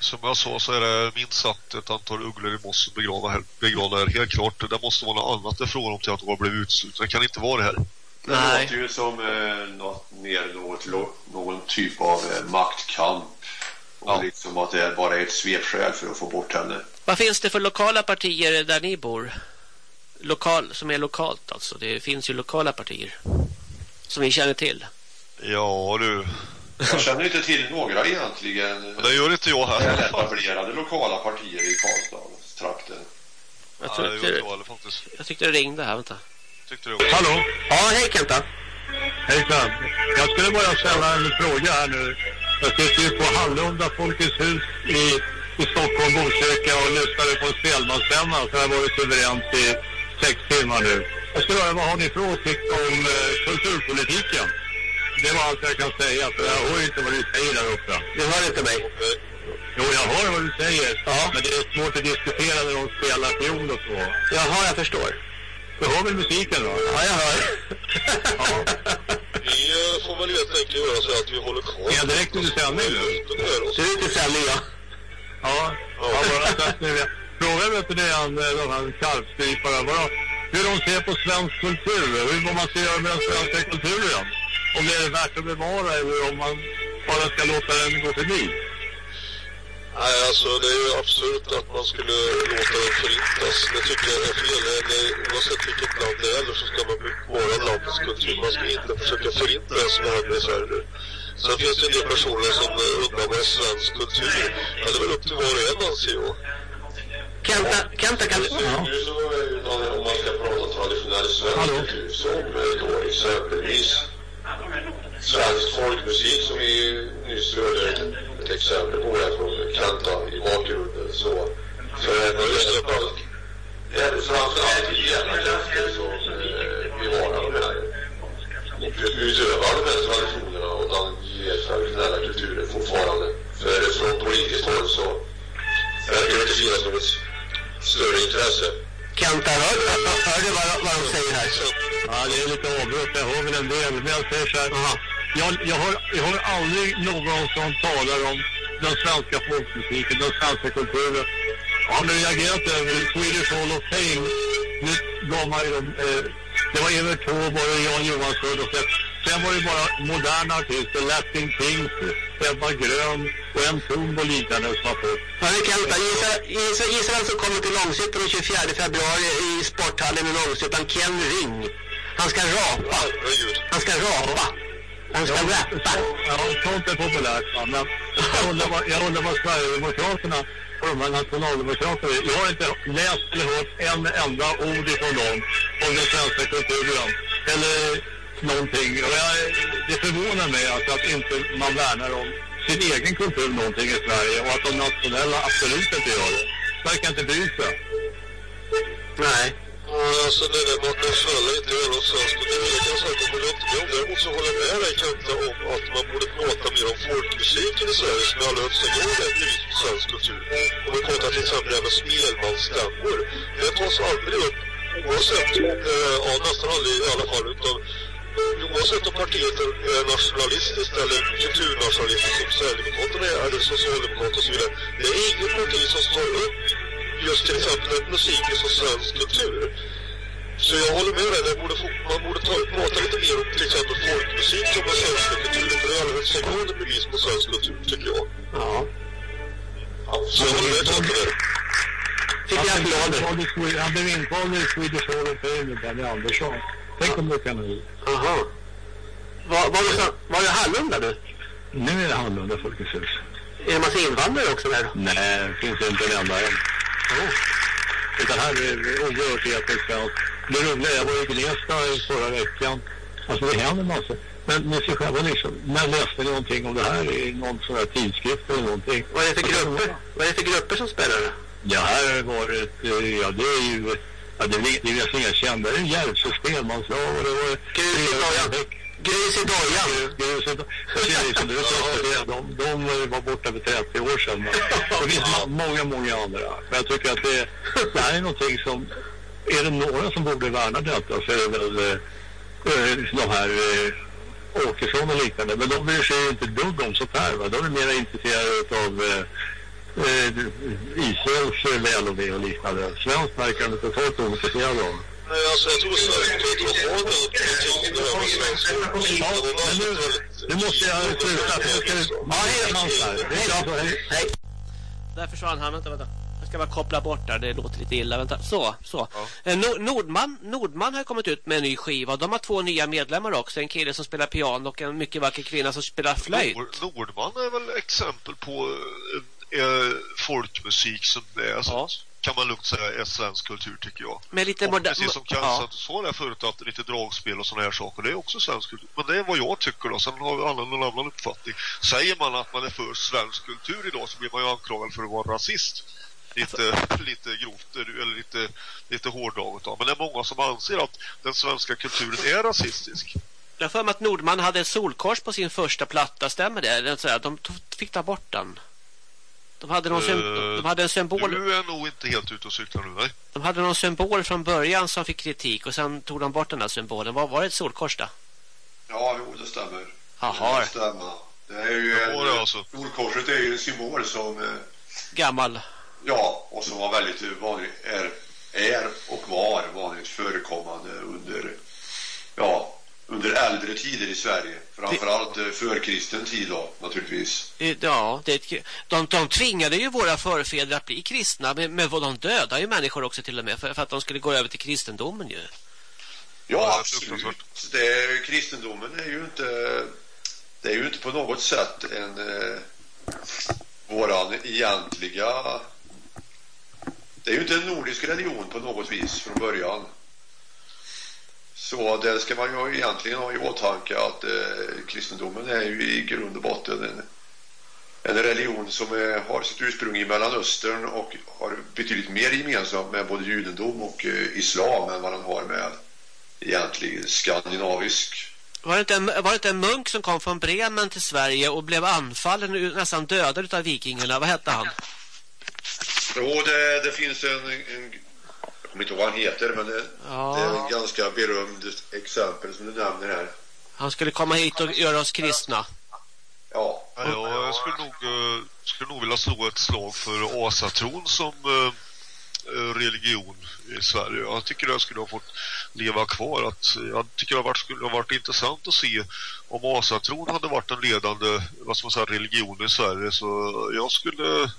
Som jag sa så är det minst sagt ett antal ugglor i mossen begravda begravda här. Helt klart, det måste vara något annat det frågan om till att hon har blivit utsluten. Det kan inte vara det här. Det Nej. låter ju som eh, något mer något, någon typ av eh, maktkamp. Och ja. liksom att det är bara ett svepskäl för att få bort henne. Vad finns det för lokala partier där ni bor? Lokal, som är lokalt alltså. Det finns ju lokala partier. Som vi känner till. Ja du. Jag känner inte till några egentligen. Det gör inte jag här. Etablerade lokala partier i Karlstad-trakten. Jag, tyckte, ja, jag tyckte det ringde här, vänta tyckte du? Hallå? Ja, hej Kenta. Hejsan. Jag skulle bara ställa en fråga här nu. Jag sitter ju på Hallunda Folkets hus i, i Stockholm, Botkyrka och lyssnade på spelmansstämman som har varit suveränt i sex timmar nu. Jag skulle höra, vad har ni för åsikt om eh, kulturpolitiken? Det var allt jag kan säga, för jag hör inte vad du säger där uppe. Du hör inte mig? Jo, jag hör vad du säger. Ja. Men det är svårt att diskutera när de spelar fiol och så. Jaha, jag förstår. Du hör väl musiken då? Ja, jag hör. ja. Vi eh, får väl helt enkelt göra så att vi håller kvar. Är direkt under sändning nu? Det är ute sändning, ja. Ja, ja. bara nu. Fråga vet du det, de här kalvstryparna, hur de ser på svensk kultur, hur man ser med den svenska kulturen. Om det är värt att bevara eller om man bara ska låta den gå förbi. Nej, alltså det är ju absurt att man skulle låta den förintas. Det tycker jag är fel. Eller, oavsett vilket land det är så ska man bevara landets kultur. Man ska inte försöka förinta det som händer i Sverige nu. Sen finns det en del personer som undrar vad är svensk kultur. Ja, det är väl upp till var och en anser jag. Kenta, Kenta kan du... Ja. Om man ska prata traditionell svensk kultur som då exempelvis svensk folkmusik som vi nyss hörde ett exempel på det från Kanta i bakgrunden så en just det är det framförallt ideella krafter som eh, bevarar de här utövar de här traditionerna och den traditionella kulturen fortfarande. För från politiskt håll så verkar det inte finnas något större intresse. Kenta, hör, hör du vad, vad de säger här? Ja, det är lite avbrott. Jag hör väl en del. Men jag säger så här. Jag, jag, har, jag har aldrig någon som talar om den svenska folkmusiken, den svenska kulturen. Har ni reagerat över Swedish Hall of Fame? Nu gav man ju dem eh, det var Evert Taube och Jan Johansson och sen var det bara moderna artister, Latin Kings, Ebba Grön och en Tumbo liknande som har fått. Ja, vi kan gissa, gissa, gissa vem som kommer till Långshyttan den 24 februari i sporthallen i Långshyttan, Ken Ring. Han ska rapa. Han ska rapa. Han ska ja, rappa. Ja, sånt är populärt. Men jag undrar vad, jag undrar vad Sverigedemokraterna unga nationaldemokrater. Jag har inte läst eller hört en enda ord ifrån dem om den svenska kulturen. Eller någonting. Och jag, det förvånar mig alltså att inte man värnar om sin egen kultur någonting i Sverige och att de nationella absolut inte gör det. Verkar inte bry sig. Nej. Alltså det där med att nationella inte gör något svenskt kultur, det kan jag säga att håller inte med om. Däremot så håller jag med dig Kenta om att man borde prata mer om folkmusiken i Sverige som i allra högsta grad är en bevis svensk kultur. Om vi pratar till exempel det med spelmansstämmor. Det tas aldrig upp oavsett, eh, ja nästan aldrig i alla fall, utan eh, oavsett om partiet är nationalistiskt eller kulturnationalistiskt som Sverigedemokraterna är, eller Socialdemokraterna och så vidare. Det är inget parti som står upp just till exempel musiken som svensk kultur. Så jag håller med dig, borde, man borde ta, prata lite mer om till exempel folkmusik som den svenska kulturen. För det är grad ett bevis på svensk kultur, tycker jag. Ja. Så jag håller med Kenta där. Han blev invald i Swedish Hall of Fame, Benny Andersson. Tänk om det kan bli. Jaha. Var, var, det, var det Hallunda du? Nu är det Hallunda Folkets hus. Är det en massa invandrare också där då? Nej, det finns inte en enda än. Oh. Utan här är det oerhört svenskt. Det roliga, jag var i Gnesta förra veckan. Alltså det händer massor. Men ni ser själva liksom, när läste ni någonting om det här i någon sån här tidskrift eller någonting? Vad är det för grupper? Vad är det för grupper som spelar det? Ja, här har varit, ja det är ju, ja det är, det är inga kända, det är Järvsö spelmanslag och det var... Dojan. Grus i dojan. Grus i dojan. De, de var borta för 30 år sedan. Det finns många, många andra. Men jag tycker att det, det här är någonting som, är det några som borde värna detta så är det väl äh, de här äh, Åkesson och liknande. Men de bryr sig inte dugg om sånt här. Va? De är mer intresserade av äh, Israels väl och ve och liknande. Svenskt verkar de inte totalt ointresserade av. Nej, alltså jag tror Sverigedemokraterna har den politiken nu, nu måste jag sluta. Ja, hej, hej. Där försvann han. Vänta, vänta. Jag ska bara koppla bort där. Det låter lite illa. Vänta. Så, så. Ja. Nordman, Nordman har kommit ut med en ny skiva. De har två nya medlemmar också. En kille som spelar piano och en mycket vacker kvinna som spelar flöjt. Nordman är väl exempel på eh, folkmusik som det är. Ja kan man lugnt säga är svensk kultur tycker jag. Men lite modern... Precis som Kansas ja. sa där förut att lite dragspel och såna här saker, det är också svensk kultur. Men det är vad jag tycker då, sen har alla någon annan uppfattning. Säger man att man är för svensk kultur idag så blir man ju anklagad för att vara rasist. Lite, alltså... lite grovt, eller lite, lite hårdraget då. Men det är många som anser att den svenska kulturen är rasistisk. Jag för mig att Nordman hade ett solkors på sin första platta, stämmer det? De fick ta bort den. De hade, någon uh, de hade en symbol. Du är nog inte helt ute och cyklar nu, nej. De hade någon symbol från början som fick kritik och sen tog de bort den här symbolen. Vad var det ett solkors då? Ja, jo, det stämmer. Jaha. Det stämmer. Det är ju en, det alltså. Solkorset är ju en symbol som... Eh, Gammal. Ja, och som var väldigt vanlig, är, är och var vanligt förekommande under ja, under äldre tider i Sverige. Framförallt det... Eh, förkristen tid då, naturligtvis. Ja, det, de, de tvingade ju våra förfäder att bli kristna. Men, men de dödade ju människor också till och med för, för att de skulle gå över till kristendomen ju. Ja, absolut. Det, kristendomen är ju inte det är ju inte på något sätt en eh, våran egentliga det är ju inte en nordisk religion på något vis från början. Så det ska man ju egentligen ha i åtanke att eh, kristendomen är ju i grund och botten en, en religion som är, har sitt ursprung i Mellanöstern och har betydligt mer gemensamt med både judendom och eh, islam än vad den har med egentligen skandinavisk. Var det, inte en, var det inte en munk som kom från Bremen till Sverige och blev anfallen och nästan dödad av vikingarna? Vad hette han? Jo, det, det finns en, en kommer inte ihåg vad han heter men det, ja. det är en ganska berömd exempel som du nämner här. Han skulle komma hit och göra oss kristna. Ja. ja jag skulle nog, uh, skulle nog vilja slå ett slag för asatron som uh, eh, religion i Sverige. Jag tycker det skulle ha fått leva kvar. Att, jag tycker det skulle ha varit intressant att se om asatron hade varit en ledande vad ska man säga, religion i Sverige. Så jag skulle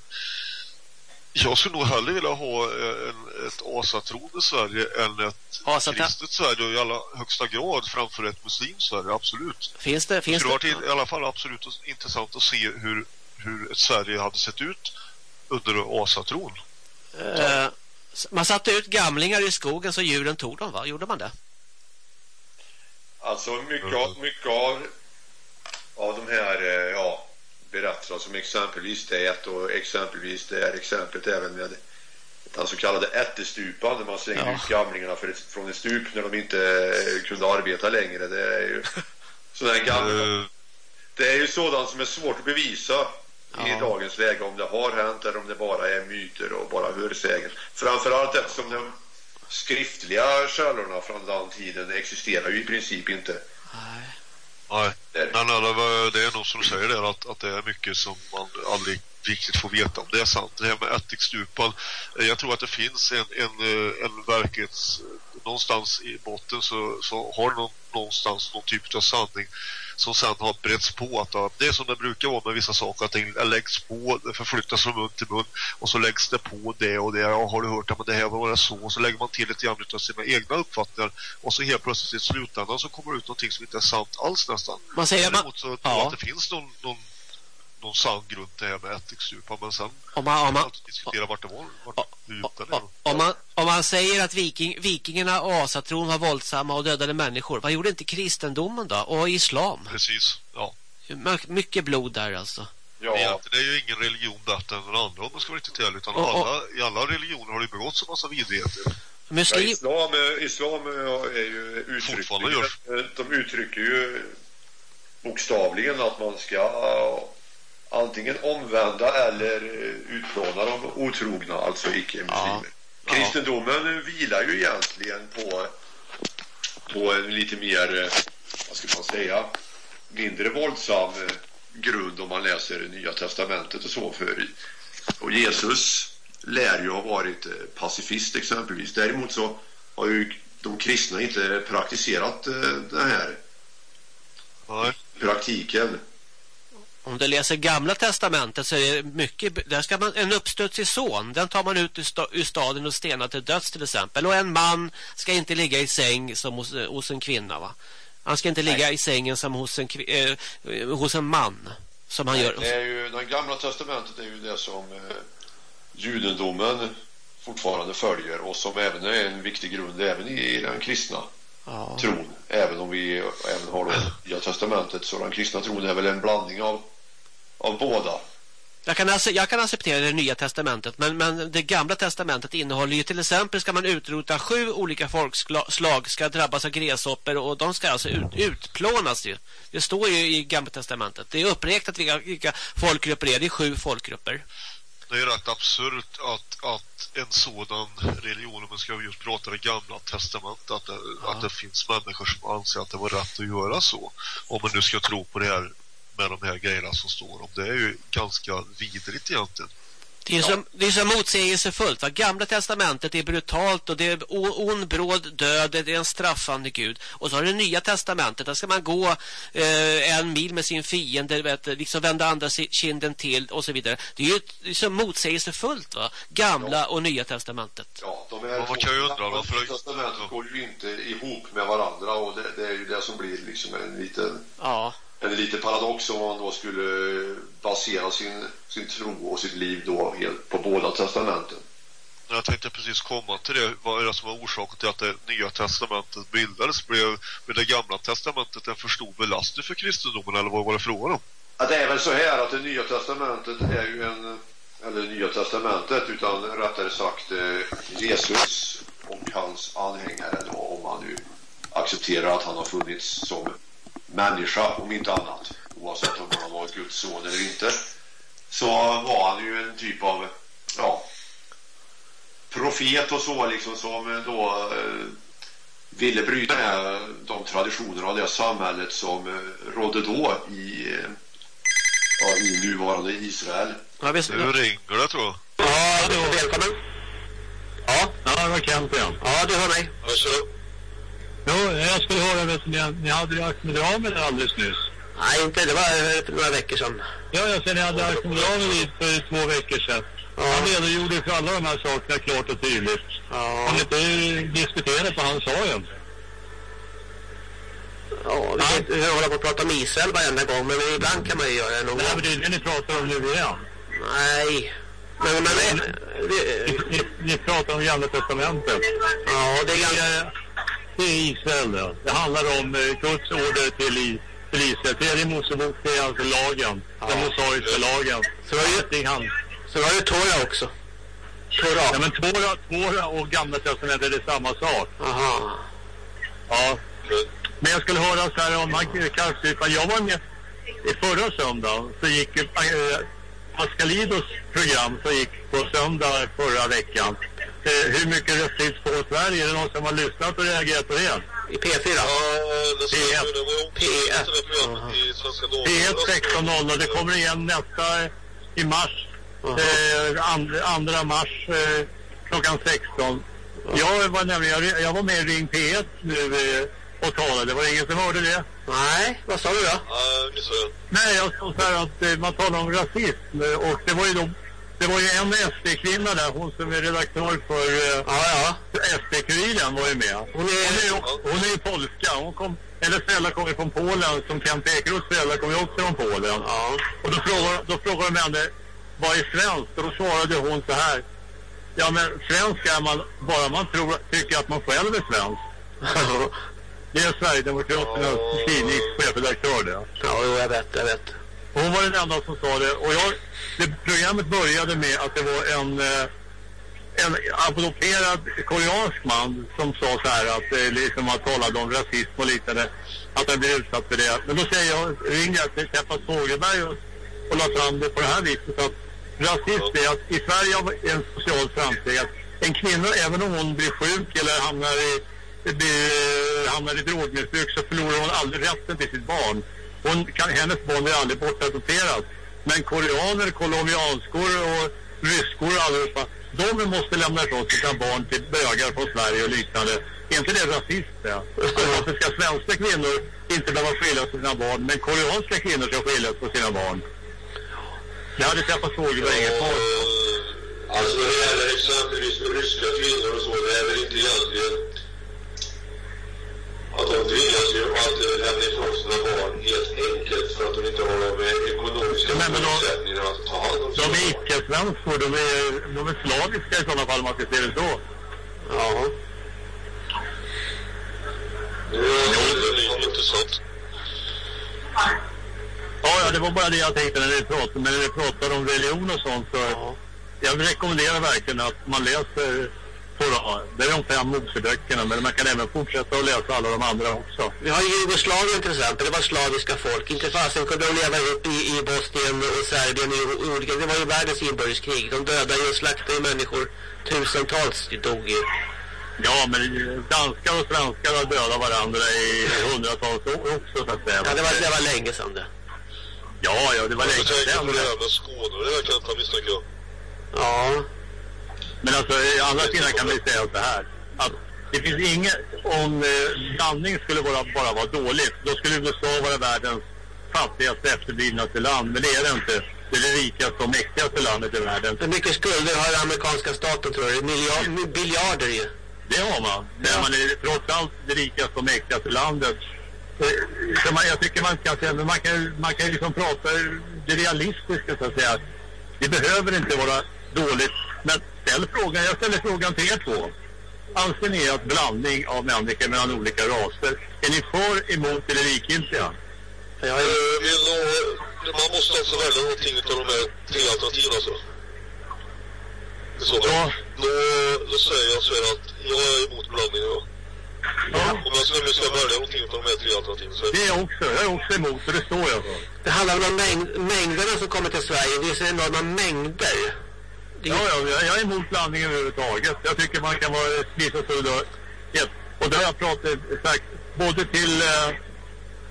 jag skulle nog hellre vilja ha en, ett asatron i Sverige än ett Asata. kristet Sverige i allra högsta grad framför ett muslimt Sverige, absolut. Finns det? Finns det det? i alla fall absolut intressant att se hur, hur ett Sverige hade sett ut under asatron. Uh, man satte ut gamlingar i skogen så djuren tog dem, va? Gjorde man det? Alltså mycket, av, mycket av, av de här, eh, ja berättelser som exempelvis det och exempelvis det är exemplet även med den så kallade ättestupan när man slänger ja. ut gamlingarna ett, från ett stup när de inte eh, kunde arbeta längre. Det är ju sådana gamla. Det är ju sådant som är svårt att bevisa ja. i dagens läge om det har hänt eller om det bara är myter och bara hörsägen. Framförallt eftersom de skriftliga källorna från den tiden existerar ju i princip inte. Nej. Nej, men det är nog som säger där att, att det är mycket som man aldrig riktigt få veta om. Det är sant. Det här med ättikstupan, eh, jag tror att det finns en, en, eh, en verklighets... Någonstans i botten så, så har någon, någonstans någon typ av sanning som sen har bretts på. Att det är som det brukar vara med vissa saker, att det läggs på, det förflyttas från mun till mun och så läggs det på det och det. Ja, har du hört att det här var det så? Och så lägger man till lite grann av sina egna uppfattningar och så helt plötsligt i slutändan så kommer det ut någonting som inte är sant alls nästan. Man säger Däremot så ja. att det finns någon, någon någon sann grund det här med ättiksdjupa men sen om man, om man, diskutera vart det var vart om, om, man, om man säger att viking, vikingarna och asatron var våldsamma och dödade människor vad gjorde inte kristendomen då? Och islam? Precis, ja mycket blod där alltså Ja. Det är ju ingen religion bättre än den andra om man ska vara riktigt ärlig utan och, och, alla, i alla religioner har det begåtts en massa vidrigheter Muslim... Ja, islam, islam är ju uttryck, de uttrycker ju bokstavligen att man ska antingen omvända eller eh, utplåna de otrogna, alltså icke-muslimer. Ja. Kristendomen vilar ju egentligen på, på en lite mer, eh, vad ska man säga, mindre våldsam eh, grund om man läser Nya Testamentet och så för och Jesus lär ju ha varit pacifist exempelvis. Däremot så har ju de kristna inte praktiserat den här Nej. praktiken om du läser gamla testamentet så är det mycket, där ska man, en uppstudsig son, den tar man ut ur, staden och stenar till döds till exempel. Och en man ska inte ligga i säng som hos, hos en kvinna va? Han ska inte Nej. ligga i sängen som hos en, eh, hos en man. Som han Nej, gör. Det är ju, det gamla testamentet är ju det som eh, judendomen fortfarande följer och som även är en viktig grund även i den kristna ja. tron. Även om vi även har det nya testamentet så den kristna tron är väl en blandning av av båda. Jag kan, jag kan acceptera det nya testamentet men, men det gamla testamentet innehåller ju till exempel ska man utrota sju olika folkslag ska drabbas av gräshopper och de ska alltså ut, utplånas ju. Det står ju i gamla testamentet. Det är uppräknat vilka, vilka folkgrupper är. Det är sju folkgrupper. Det är rätt absurt att, att en sådan religion, om man ska just prata det gamla testamentet, att det, ja. att det finns människor som anser att det var rätt att göra så. Om man nu ska tro på det här med de här grejerna som står om. Det är ju ganska vidrigt egentligen. Det är, så, det är så motsägelsefullt. Va? Gamla testamentet är brutalt och det är ond, bråd död, det är en straffande Gud. Och så har det nya testamentet, där ska man gå eh, en mil med sin fiende, vet, liksom vända andra kinden till och så vidare. Det är ju det är så motsägelsefullt, va? Gamla ja. och nya testamentet. Ja, de är man kan ju undra varför... Testamentet går ju inte ihop med varandra och det, det är ju det som blir liksom en liten... Ja en lite paradox om man då skulle basera sin, sin tro och sitt liv då helt på båda testamenten. Jag tänkte precis komma till det. Vad är det som var orsaken till att det nya testamentet bildades? Blev, blev det gamla testamentet en för stor belastning för kristendomen eller vad var det frågan om? Ja, det är väl så här att det nya testamentet är ju en eller nya testamentet utan rättare sagt eh, Jesus och hans anhängare då om man nu accepterar att han har funnits som människa om inte annat oavsett om han var Guds son eller inte så var han ju en typ av ja, profet och så liksom som då eh, ville bryta med de traditionerna och det samhället som eh, rådde då i, eh, ja, i nuvarande Israel. Ja, visst. Nu ringer det tror jag. Ja, då, välkommen. Ja. Ja, det var Kent igen. Ja, du hör mig. Alltså, Jo, jag skulle höra, vet ni, ni hade ju Ahmed Rami alldeles nyss. Nej, inte. Det var eh, för några veckor sedan. Ja, jag ser ni hade Ahmed Rami dit för två veckor sedan. Ja. Han redogjorde för alla de här sakerna klart och tydligt. Ja, ni inte diskuterat vad han sa än? ja vi kan inte hålla på och prata om Israel varenda gång, men ibland kan man ju göra det någon Nej, men gång. det är det ni pratar om nu igen. Nej. Men, men, men Ni, ni, ni pratar om Gamla Testamentet. ja, det är ganska... Är Israel det. Det handlar om eh, Guds order till, i, till Israel. Tredje Mosebok, är alltså lagen. Den mosaiska lagen. Så var det han, Så var det Torah också. Torah. ja, men Tora, Tora och Gamla Testamentet är samma sak. Aha. Ja. Men jag skulle höra så här om kanske, jag var med i förra söndagen så gick äh, Pascalidos program som gick på söndag förra veckan. Eh, hur mycket rösttids får Sverige? Är det någon som har lyssnat och reagerat på det? I P4? ja, det P1. stämmer. Det var ju också P1. det programmet i Svenska P1 Dagbladet. 16.00, det kommer igen nästa i mars. Eh, and, andra mars eh, klockan 16. Jag var nämligen, jag, jag var med i Ring P1 nu eh, och talade. Det var ingen som hörde det. Nej, vad sa du då? Det. Nej, jag sa så här att eh, man talar om rasism eh, och det var ju då, det var ju en SD-kvinna där, hon som är redaktör för eh, Ja, ja. SD-kuriren var ju med. Hon Hon är, är... ju, hon är ju polska, hon kom, hennes föräldrar kommer från Polen, som Kent Ekeroths föräldrar kommer också från Polen. Ja. Och då frågade, då frågade de henne, vad är svenskt? Och då svarade hon så här, ja men svensk är man bara man tror, tycker att man själv är svensk. Det är Sverigedemokraternas tidnings chefredaktör det. Ja, jo, jag vet, jag vet. Och Hon var den enda som sa det. Och jag, det, programmet började med att det var en, eh, en adopterad koreansk man som sa så här att eh, liksom man talade om rasism och liknande. Att han blev utsatt för det. Men då säger jag, ringde jag till Stefan Sågerberg och, och la fram det på det här viset att rasism är att i Sverige har vi en social framsteg att en kvinna, även om hon blir sjuk eller hamnar i, blir, eh, hamnar i drogmissbruk så förlorar hon aldrig rätten till sitt barn. Hon kan, hennes barn är aldrig bortadopterat. Men koreaner, colombianskor och ryskor och allihopa, de måste lämna ifrån sig sina barn till bögar från Sverige och liknande. Är inte det rasism det? Varför ska svenska kvinnor inte behöva skiljas från sina barn, men koreanska kvinnor ska skiljas från sina barn? Jag hade träffat frågor inget svar Alltså när det gäller exempelvis ryska kvinnor och så, det är väl inte egentligen att de tvingas ju att lämna ifrån sina barn helt enkelt för att de inte har de ekonomiska de- förutsättningarna att ta hand om De sina är barn. icke-svenskor, de är, de är slaviska i sådana fall man ska se det så. Ja. Jo, det är intressant. Ja, ja, det var bara det jag tänkte när ni pratade, men när ni pratar om religion och sånt så Ja. jag rekommenderar verkligen att man läser Torah. Det är de fem Moseböckerna, men man kan även fortsätta att läsa alla de andra också. Vi har ju Jugoslavien till exempel, det var slaviska folk. Inte fasen kunde de leva upp i, i Bosnien och Serbien i olika... Det var ju världens inbördeskrig. De dödade ju och slaktade människor. Tusentals dog ju. Ja, men danskar och svenskar har dödat varandra i hundratals år också så att säga. Ja, det var, det var länge sedan det. Ja, ja, det var Jag länge tänker sedan. på det här med Skåne, det jag inte misstänka. Ja. Men alltså, andra sidan kan vi säga så här. Att det finns inget, om eh, blandning skulle vara, bara vara dåligt, då skulle USA vara världens fattigaste efterblivnaste land. Men det är det inte. Det är det rikaste och mäktigaste landet i världen. Hur mycket skulder har den amerikanska staten tror du? Miljard, biljarder ju. Det har man. Men man är trots allt det rikaste och mäktigaste landet. Eh, Så man, jag tycker man kan säga, men man kan, man kan liksom prata det realistiska så att säga. Det behöver inte vara dåligt. Men ställ frågan, jag ställer frågan till er två. Anser ni att blandning av människor mellan olika raser, är ni för, emot eller likgiltiga? Jag Eh, är, vill nog, man måste alltså välja någonting av de här tre alternativen alltså. Så Ja. då, då säger jag så här att jag är emot blandning då. Ja, Om jag skulle ska välja någonting av de här tre alternativen så är det är jag också. Jag är också emot och det står jag för. det handlar väl om mängd, mängderna som kommer till Sverige. Det är så enorma mängder. Ja, ja, jag- är emot blandning överhuvudtaget. Jag tycker man kan vara visa solidaritet. Och det har jag pratat, sagt, både till, eh,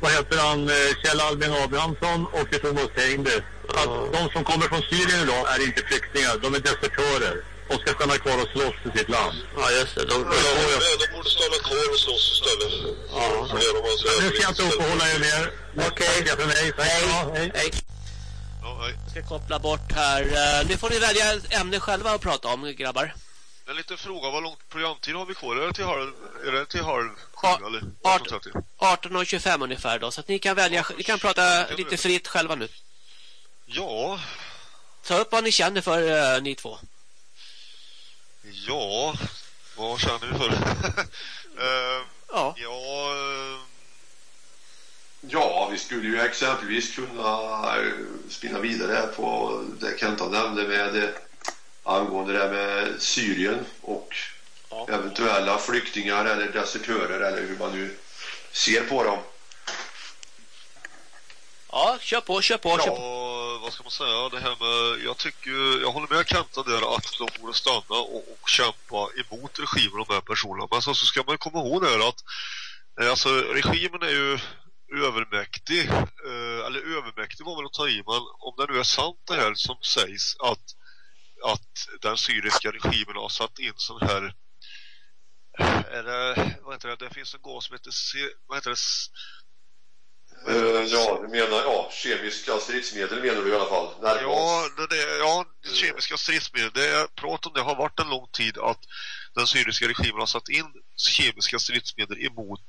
vad heter han, eh, Kjell Albin Abrahamsson och till Thomas Tengby. Att de som kommer från Syrien idag är inte flyktingar, de är desertörer. och ska stanna kvar och slåss för sitt land. Ja, just det. De, de, de, de borde stanna kvar och slåss istället. Ja. De alltså, Nu ska jag inte uppehålla er mer. Okej. Tackar för mig. Tack. Hej. Ja, hej. Hej. Jag ska koppla bort här. Eh, Nu får ni välja ett ämne själva att prata om, grabbar. En liten fråga, vad långt programtid har vi kvar? Är det till halv, är det till halv eller? art- 18.30? 18.25 ungefär då. Så att ni kan välja, ni kan prata lite fritt själva nu. Ja, Ta upp vad ni känner för eh, ni två. ja, vad känner vi för? uh, Ja. ja, eh, Ja, vi skulle ju exempelvis kunna eh, spinna vidare på det Kenta nämnde med angående det med Syrien och Ja. eventuella flyktingar eller desertörer eller hur man nu ser på dem. Ja, kör på, kör på, kör på. ja, vad ska man säga? Det här med, jag tycker, jag håller med Kenta där att de borde stanna och, och kämpa emot regimen de här personerna. Men så, så ska man komma ihåg det här att eh, alltså regimen är ju övermäktig eh, eller övermäktig var väl att ta i men om det nu är sant det här som sägs att att den syriska regimen har satt in sån här är det, vad heter det, det finns en gas som heter vad heter det Eh, ja, du menar ja, kemiska stridsmedel menar du i alla fall? Nervgas. Ja, det, det, ja, kemiska stridsmedel. Det är prat om det har varit en lång tid att den syriska regimen har satt in kemiska stridsmedel emot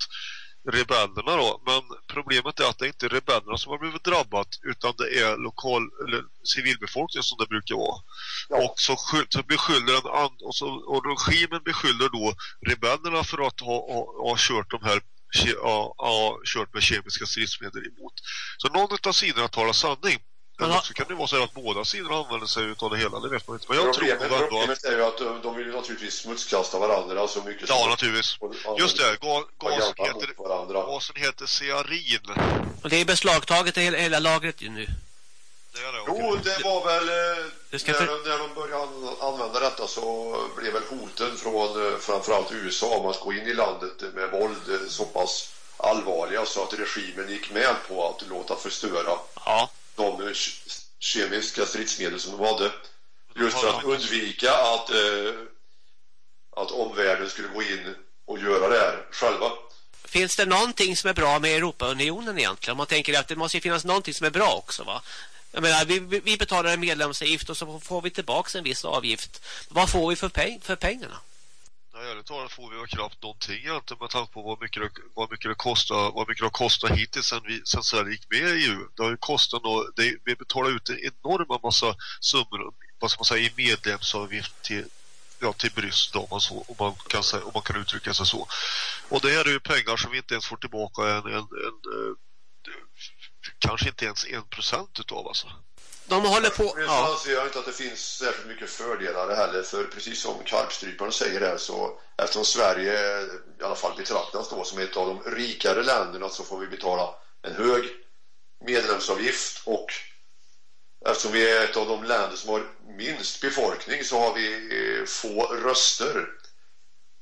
rebellerna då. Men problemet är att det är inte rebellerna som har blivit drabbat utan det är lokal eller civilbefolkningen som det brukar vara. Ja. Och så, så beskyller den and, och, så, och regimen beskyller då rebellerna för att ha, ha, ha kört de här ke, ha, ha kört med kemiska stridsmedel emot. Så någon av sidorna talar sanning. Men också kan det vara så att båda sidorna använder sig av det hela, det vet man inte. Men jag tror nog ändå att... är ju att de, de vill ju naturligtvis smutskasta varandra så mycket Ja, som naturligtvis. Just det, ga, gasen, heter, gasen heter searin. Och det är beslagtaget i hela, hela lagret ju nu. Det är det, Jo, okej. det var väl eh, Det ska när, för- de- när de började an- använda detta så blev väl hoten från eh, framförallt USA om att gå in i landet med våld eh, så pass allvarliga så att regimen gick med på att låta förstöra Ja. De eh, ke- kemiska stridsmedel som de hade. Just för att undvika att, eh, att omvärlden skulle gå in och göra det här själva. Finns det någonting som är bra med Europaunionen egentligen? Man tänker att det måste finnas någonting som är bra också va? Jag menar, vi, vi betalar en medlemsavgift och så får vi tillbaka en viss avgift. Vad får vi för, peng för pengarna? Nej, ärligt talat får vi ju knappt någonting egentligen med tanke på vad mycket det, vad mycket det kostar, vad mycket det kostar hittills sen, vi, sen Sverige gick med i EU. Det har ju kostat då, det, vi betalar ut en enorma massa summor, vad ska man säga, i medlemsavgift till ja, till Bryssel om man, så, om, man kan säga, om man kan uttrycka sig så. Och det är ju pengar som vi inte ens får tillbaka en, en, en, en kanske inte ens en procent utav alltså. De håller på... Men så Ja. anser jag inte att det finns särskilt mycket fördelar heller för precis som Karpstryparen säger här så eftersom Sverige i alla fall betraktas då som ett av de rikare länderna så får vi betala en hög medlemsavgift och eftersom vi är ett av de länder som har minst befolkning så har vi eh, få röster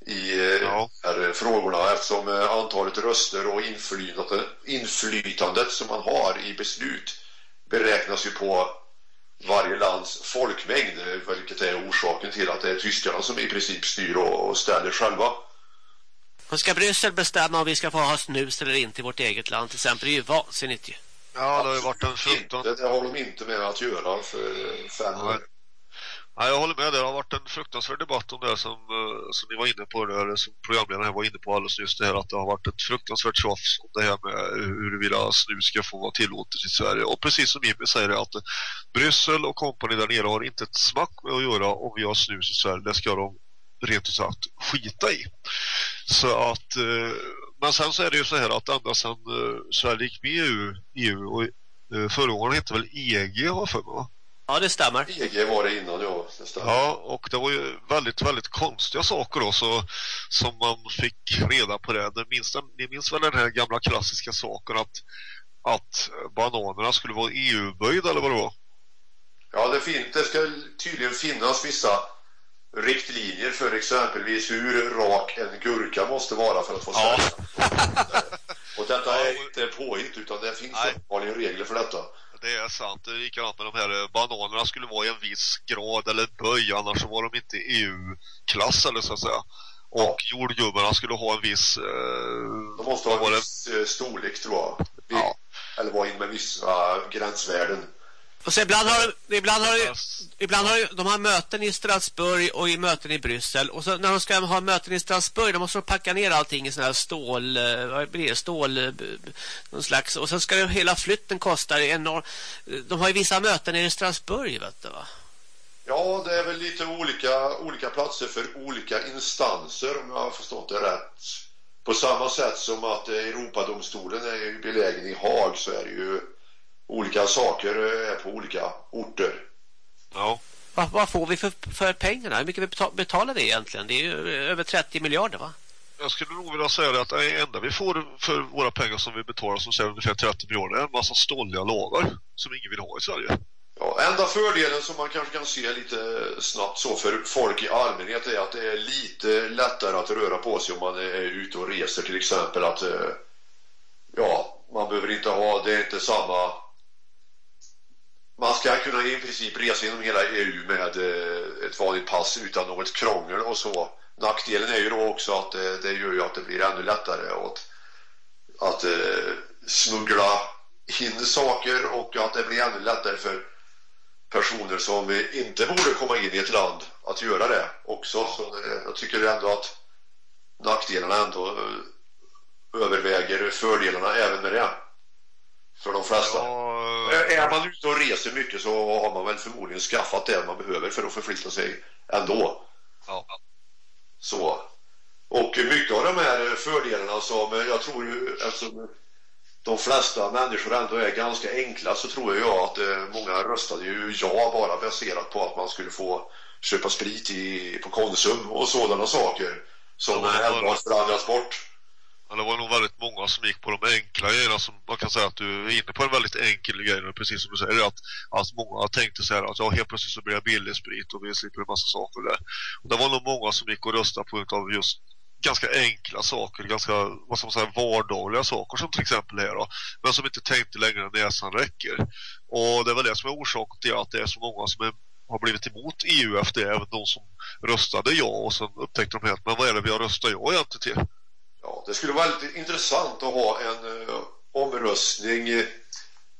i eh, Ja. de här frågorna eftersom eh, antalet röster och inflytande, inflytandet som man har i beslut beräknas ju på varje lands folkmängd vilket är orsaken till att det är tyskarna som i princip styr och ställer själva. Men ska Bryssel bestämma om vi ska få ha snus eller inte i vårt eget land till exempel? Det är ju vansinnigt ju. Ja, det har ju varit en Inte, fruktansvärd... det har de inte med att göra för fem år. Ja, jag håller med. Det har varit en fruktansvärd debatt om det här som, eh, som ni var inne på, eller som programledaren var inne på alldeles nyss. Det här att det har varit ett fruktansvärt tjafs om det här med huruvida snus ska få vara tillåtet i Sverige. Och precis som Jimmy säger att Bryssel och kompani där nere har inte ett smack med att göra om vi har snus i Sverige. Det ska de rent ut sagt skita i. Så att, eh, men sen så är det ju så här att ända sedan eh, Sverige gick med i EU, EU och förra gången hette väl EG har för mig va? Ja, det stämmer. EG var det innan, ja. Det stämmer. Ja, och det var ju väldigt, väldigt konstiga saker då så, som man fick reda på det. Ni minns, ni minns väl den här gamla klassiska saken att, att bananerna skulle vara EU-böjda eller vad det var? Ja, det, fin- det ska tydligen finnas vissa riktlinjer för exempelvis hur rak en gurka måste vara för att få Ja. sälja. Och detta är inte påhitt utan det finns uppenbarligen regler för detta. Det är sant. Det är likadant med de här eh, bananerna skulle vara i en viss grad eller böj annars så var de inte EU-klass eller så att säga. Och ja. jordgubbarna skulle ha en viss... Eh, de måste ha en viss eh, storlek tror jag. Ja. Eller vara in med vissa gränsvärden. Och så ibland har, ibland har, ibland har de har möten i Strasbourg och i möten i Bryssel. Och så när de ska ha möten i Strasbourg då måste de packa ner allting i sån här stål, eh, vad blir det, stål, eh, någon slags. Och sen ska det, hela flytten kosta enormt. De har ju vissa möten i Strasbourg, vet du va? Ja, det är väl lite olika, olika platser för olika instanser om jag har förstått det rätt. På samma sätt som att Europadomstolen är belägen i Haag så är det ju olika saker är på olika orter. Ja. Vad, vad får vi för, för pengarna? Hur mycket betalar vi egentligen? Det är ju över 30 miljarder va? Jag skulle nog vilja säga att det enda vi får för våra pengar som vi betalar som säger ungefär 30 miljarder är en massa ståliga lagar som ingen vill ha i Sverige. Ja, enda fördelen som man kanske kan se lite snabbt så för folk i allmänhet är att det är lite lättare att röra på sig om man är ute och reser till exempel att eh, ja, man behöver inte ha, det är inte samma man ska kunna i princip resa inom hela EU med eh, ett vanligt pass utan något krångel och så. Nackdelen är ju då också att eh, det, gör ju att det blir ännu lättare att, att eh, smuggla in saker och att det blir ännu lättare för personer som inte borde komma in i ett land att göra det också. Så jag tycker ändå att nackdelarna ändå överväger fördelarna även med det. För de flesta. Ja, är man ute och reser mycket så har man väl förmodligen skaffat det man behöver för att förflytta sig ändå. Ja. Så. Och mycket av de här fördelarna som jag tror ju, eftersom de flesta människor ändå är ganska enkla så tror jag att eh, många röstade ju ja bara baserat på att man skulle få köpa sprit i, på Konsum och sådana saker som ändå har förändrats bort. Men det var nog väldigt många som gick på de enkla grejerna som man kan säga att du är inne på en väldigt enkel grej precis som du säger att, att många tänkte så här att ja, helt plötsligt så blir jag billig sprit och vi slipper en massa saker där. Och det var nog många som gick och röstade på av just ganska enkla saker, ganska vad ska man säga, vardagliga saker som till exempel här då, men som inte tänkte längre än näsan räcker. Och det var det som är orsaken till att det är så många som är har blivit emot EU efter det, även de som röstade ja och sen upptäckte de helt, men vad är det vi har röstat ja egentligen till? Ja, det skulle vara lite intressant att ha en uh, omröstning uh,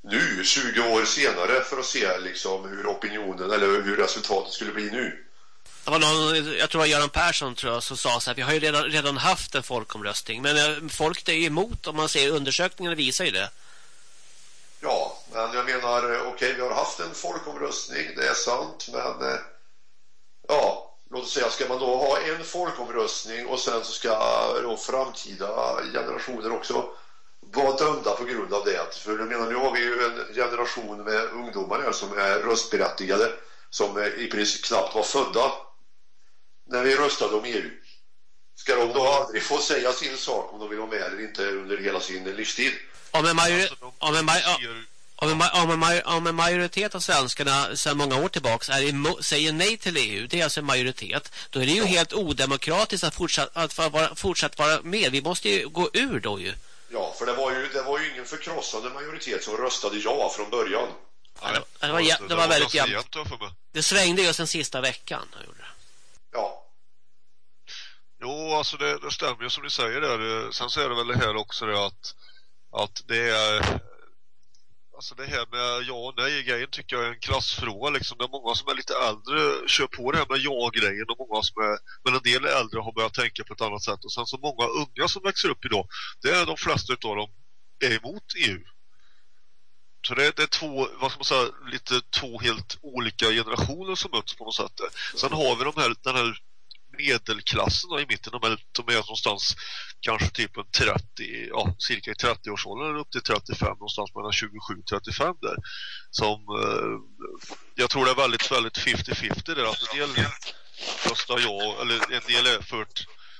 nu, 20 år senare, för att se liksom, hur opinionen eller hur resultatet skulle bli nu. Det var någon, jag tror det var Göran Persson tror jag, som sa så här, vi har ju redan, redan haft en folkomröstning. Men uh, folk är ju emot, om man ser undersökningarna visar ju det. Ja, men jag menar, okej, okay, vi har haft en folkomröstning, det är sant, men ja, låt oss säga, ska man då ha en folkomröstning och sen så ska då framtida generationer också vara dömda på grund av det. För jag menar, nu har vi ju en generation med ungdomar här som är röstberättigade som i princip knappt var födda när vi röstade om EU. Ska de då aldrig få säga sin sak om de vill vara med eller inte under hela sin livstid? Om en, major om en, major om en, om, en, om en majoritet av svenskarna sedan många år tillbaka är, säger nej till EU, det är alltså en majoritet, då är det ju ja. helt odemokratiskt att fortsatt, att vara, fortsatt vara med. Vi måste ju gå ur då ju. Ja, för det var ju, det var ju ingen förkrossande majoritet som röstade ja från början. Ja, det, det, var, det, det var väldigt jämnt. Det svängde just den sista veckan. Ja. Jo, alltså det, det stämmer ju som ni säger där. Sen så är det väl det här också det att, att det är Alltså det här med ja och nej grejen tycker jag är en klassfråga liksom. Det är många som är lite äldre kör på det här med ja-grejen och många som är, men en del äldre har börjat tänka på ett annat sätt. Och sen så många unga som växer upp idag, det är de flesta av dem är emot EU. Så det, det, är två, vad ska man säga, lite två helt olika generationer som möts på något sätt. Sen har vi de här, den här medelklassen då, i mitten. De är, de är någonstans kanske typ en 30, ja, cirka i 30-årsåldern upp till 35, någonstans mellan 27-35 där. Som eh, jag tror det är väldigt, väldigt 50-50 där. Att en del röstar ja, eller en del är för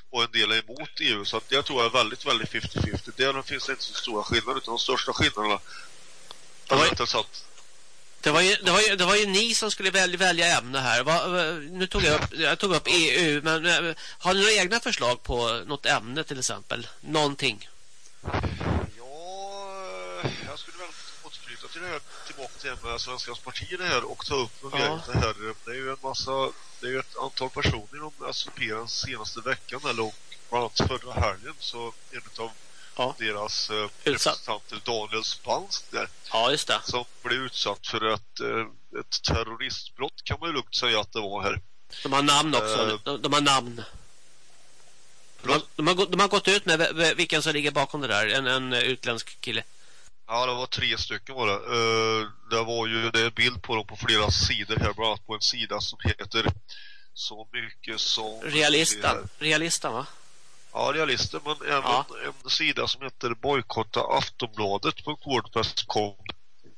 och en del är emot EU. Så att jag tror det är väldigt, väldigt 50-50. Där finns det inte så stora skillnader, utan de största skillnaderna det var, det var, ju, det, var ju, det var ju ni som skulle välja, välja ämne här. Va, nu tog jag upp, jag tog upp EU, men eh, har ni några egna förslag på något ämne till exempel? Någonting? Ja, jag skulle väl återknyta till det här, tillbaka till det med Svenskans parti det här och ta upp ja. det här. Det är ju en massa, det är ju ett antal personer inom SVP den senaste veckan eller och bland annat förra helgen så en av ja. deras eh, representanter Daniel Spansk där. Ja, just det. Som blev utsatt för ett, eh, ett terroristbrott kan man ju lugnt säga att det var här. De har namn också. Eh, de, de, har namn. De har, de, har, de har gått ut med vilken som ligger bakom det där. En, en utländsk kille. Ja, det var tre stycken var det. Uh, det var ju det är bild på dem på flera sidor här, bland annat på en sida som heter så mycket som... Realistan, Realistan va? Ja, realister, men även ja. en sida som heter bojkotta aftonbladet.wordpress.com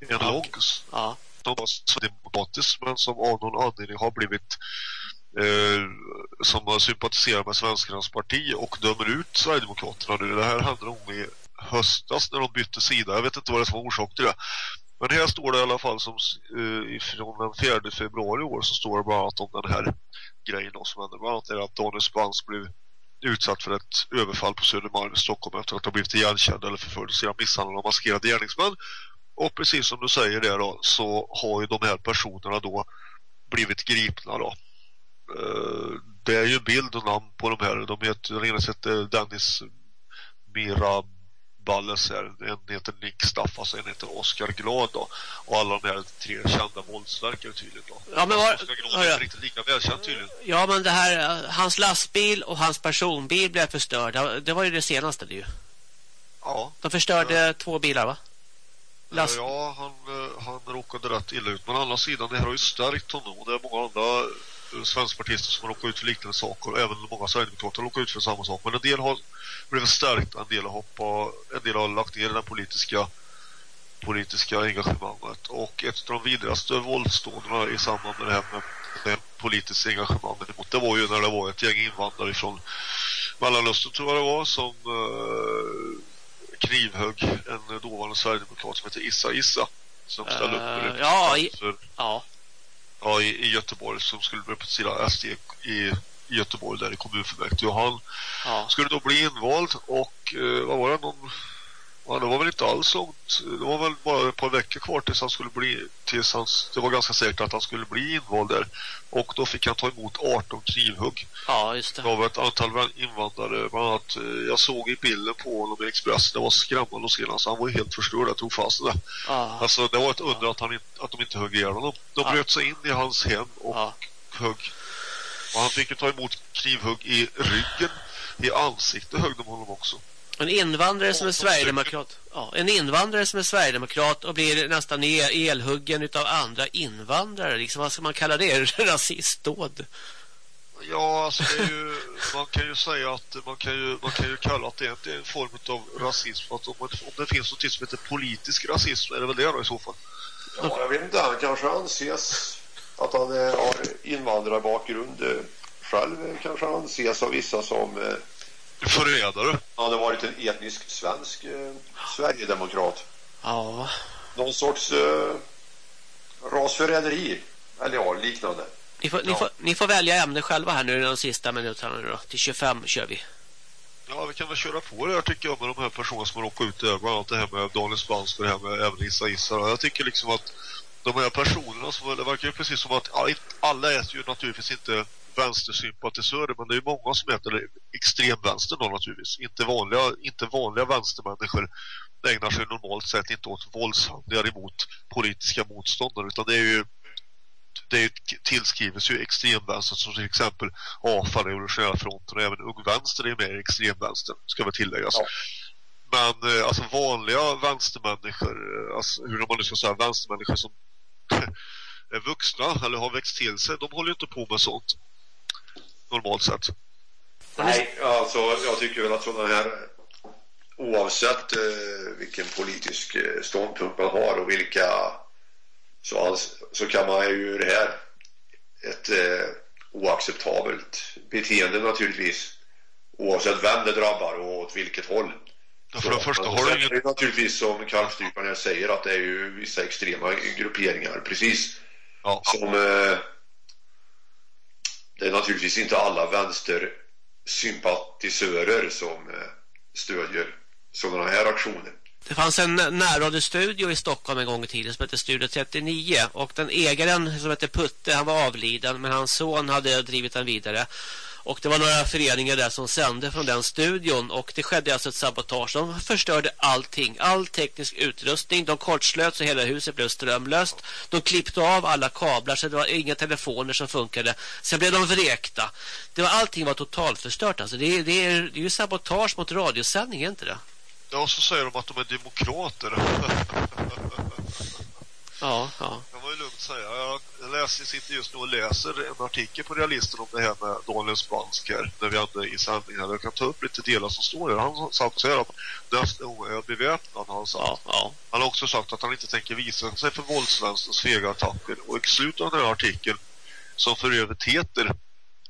en ja. logg ja. som var demokratisk men som av någon anledning har blivit eh, som har sympatiserat med Svenskarnas parti och dömer ut Sverigedemokraterna nu. Det här hände nog i höstas när de bytte sida. Jag vet inte vad det som var orsak till det. Men här står det i alla fall som uh, från den 4 februari i år så står det bland annat om den här grejen då, som hände. Bland annat är att Daniel Spans blev utsatt för ett överfall på Södermalm i Stockholm efter att ha blivit igenkänd eller förföljd sedan misshandlade av maskerade gärningsmän. Och precis som du säger det då så har ju de här personerna då blivit gripna då. Eh, det är ju bild och namn på de här. De heter, den ena heter Dennis Mira Balles här. En heter Nick Staffas och en heter Oskar Glad då. Och alla de här tre kända våldsverkare tydligen då. Ja, men var... Oskar Glad är inte riktigt lika välkänd tydligen. Ja, men det här, hans lastbil och hans personbil blev förstörda. Det var ju det senaste det ju. Ja. De förstörde ja. två bilar va? Last... Ja, han, eh, han råkade rätt illa ut. Men å andra sidan, det här har ju stärkt honom. Och det är många andra svenskpartister som har råkat ut för liknande saker. Och även många sverigedemokrater har råkat ut för samma sak. Men en del har blivit stärkt, en del har hoppat, en del har lagt ner den politiska politiska engagemanget. Och ett av de vidrigaste våldsdådarna i samband med det här med, med politiskt engagemang det var ju när det var ett gäng invandrare från Mellanöstern tror jag det var som eh, knivhögg en dåvarande Sverigedemokrat som heter Issa Issa som ställde upp uh, ja, i, ja ja, i, i Göteborg som skulle representera SD i, i Göteborg där i kommunfullmäktige och han ja. skulle då bli invald och eh, vad var det någon Ja, det var väl inte alls långt. Det var väl bara ett par veckor kvar tills han skulle bli tills han, det var ganska säkert att han skulle bli invald där. Och då fick han ta emot 18 knivhugg. Ja, just det. Var ett antal invandrare. Bland annat, eh, jag såg i bilden på honom i Express. Det var skrämmande att se honom. Så han var helt förstörd. Jag tog fast det. Ja. Alltså, det var ett under att, han, att de inte högg ihjäl honom. De ja. bröt sig in i hans hem och ja. högg. Och han fick ju ta emot knivhugg i ryggen. I ansiktet högg de honom också. En invandrare som är sverigedemokrat. Ja, en invandrare som är sverigedemokrat och blir nästan elhuggen utav andra invandrare. Liksom, vad ska man kalla det? Rasistdåd. Ja, alltså det är ju, man kan ju säga att man kan ju, man kan ju kalla att det är en form av rasism. Att om, om det finns något som heter politisk rasism är det väl det då i så fall? Ja, jag vet inte. Han kanske anses att han har invandrarbakgrund. Själv kanske han anses av vissa som eh, Förrädare. Han hade varit en etnisk svensk eh, Sverigedemokrat. Ja. Någon sorts eh, rasförräderi. Eller ja, liknande. Ni får, ja. ni, får, ni får välja ämne själva här nu de sista minuterna nu då. Till 25 kör vi. Ja, vi kan väl köra på det här tycker jag med de här personerna som har råkat ut. Bland annat det här med Daniel Spans och det här med även Issa Issa. Jag tycker liksom att de här personerna som det verkar ju precis som att alla är ju naturligtvis inte vänstersympatisörer men det är många som heter extremvänster då naturligtvis. Inte vanliga, inte vanliga vänstermänniskor ägnar sig normalt sett inte åt våldshandlingar emot politiska motståndare utan det är ju det tillskrivs ju extremvänster som till exempel AFA, Revolutionära fronten och även Ung Vänster är med i extremvänster, ska väl tilläggas. Ja. Men eh, alltså vanliga vänstermänniskor, eh, alltså, hur man nu ska säga, vänstermänniskor som är vuxna eller har växt till sig, de håller ju inte på med sånt normalt sett. Nej, alltså jag tycker väl att sådana här oavsett eh, vilken politisk eh, ståndpunkt man har och vilka så, så kan man ju det här ett eh, oacceptabelt beteende naturligtvis oavsett vem det drabbar och åt vilket håll. Ja, för det första har du inget... naturligtvis som kalvstryparen säger att det är ju vissa extrema grupperingar precis ja. som eh, det är naturligtvis inte alla vänstersympatisörer som eh, stödjer sådana här aktioner. det fanns en närradiostudio i Stockholm en gång i tiden som hette Studio 39 och den ägaren som hette Putte han var avliden men hans son hade drivit den vidare. Och det var några föreningar där som sände från den studion och det skedde alltså ett sabotage. De förstörde allting, all teknisk utrustning. De kortslöt så hela huset blev strömlöst. De klippte av alla kablar så det var inga telefoner som funkade. Sen blev de vräkta. Det var, allting var totalförstört. Alltså det, det, är, det är ju sabotage mot radiosändning, är inte det? Ja, så säger de att de är demokrater. Ja, ja. Jag var ju lugnt säga. Jag läser, sitter just nu och läser en artikel på Realisten om det här med Daniel Spansk här, när vi hade i sändningen. Jag kan ta upp lite delar som står där. Han sagt så här att gång är beväpnad, han sagt. Ja, ja. Han har också sagt att han inte tänker visa sig för våldsvänsterns fega attacker. Och i slutet av den här artikeln, som för övrigt heter,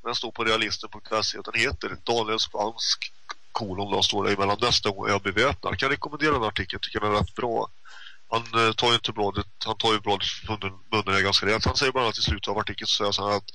den står på realisten.se, den heter Daniel Spansk kolon då står det emellan nästa är jag beväpnad. Kan rekommendera den artikeln, tycker den är rätt bra. Han eh, tar ju inte bladet, han tar ju bladet munnen, munnen ganska rejält. Han säger bara att i slutet av artikeln så säger han att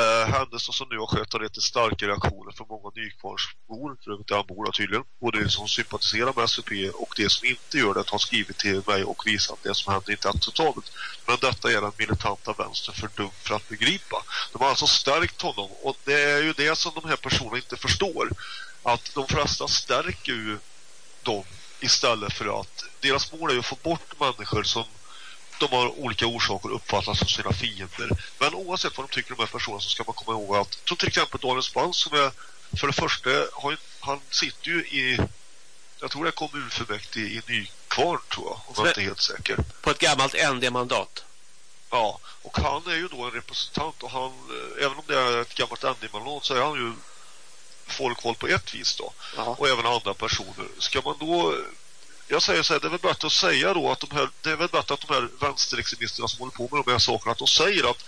eh, händelsen som nu har skett har lett till starka reaktioner från många Nykvarnsbor, för övrigt där han bor tydligen. Både de som sympatiserar med SVP och de som inte gör det har skrivit till mig och visat att det som händer inte är acceptabelt. Men detta är den militanta vänstern för dum för att begripa. De har alltså stärkt honom och det är ju det som de här personerna inte förstår. Att de flesta stärker ju dem istället för att deras mål är att få bort människor som de har olika orsaker uppfattas som sina fiender. Men oavsett vad de tycker om de här personerna så ska man komma ihåg att som till exempel Daniel Spans som är för det första har, han sitter ju i jag tror det är kommunfullmäktige i Nykvarn tror jag, om jag inte är helt säker. På ett gammalt ND-mandat. Ja, och han är ju då en representant och han, eh, även om det är ett gammalt ND-mandat så är han ju folkvald på ett vis då. Aha. Och även andra personer. Ska man då jag säger så här, det är väl bättre att säga då att de här, det är väl bättre att de här vänsterextremisterna som håller på med de här sakerna, att de säger att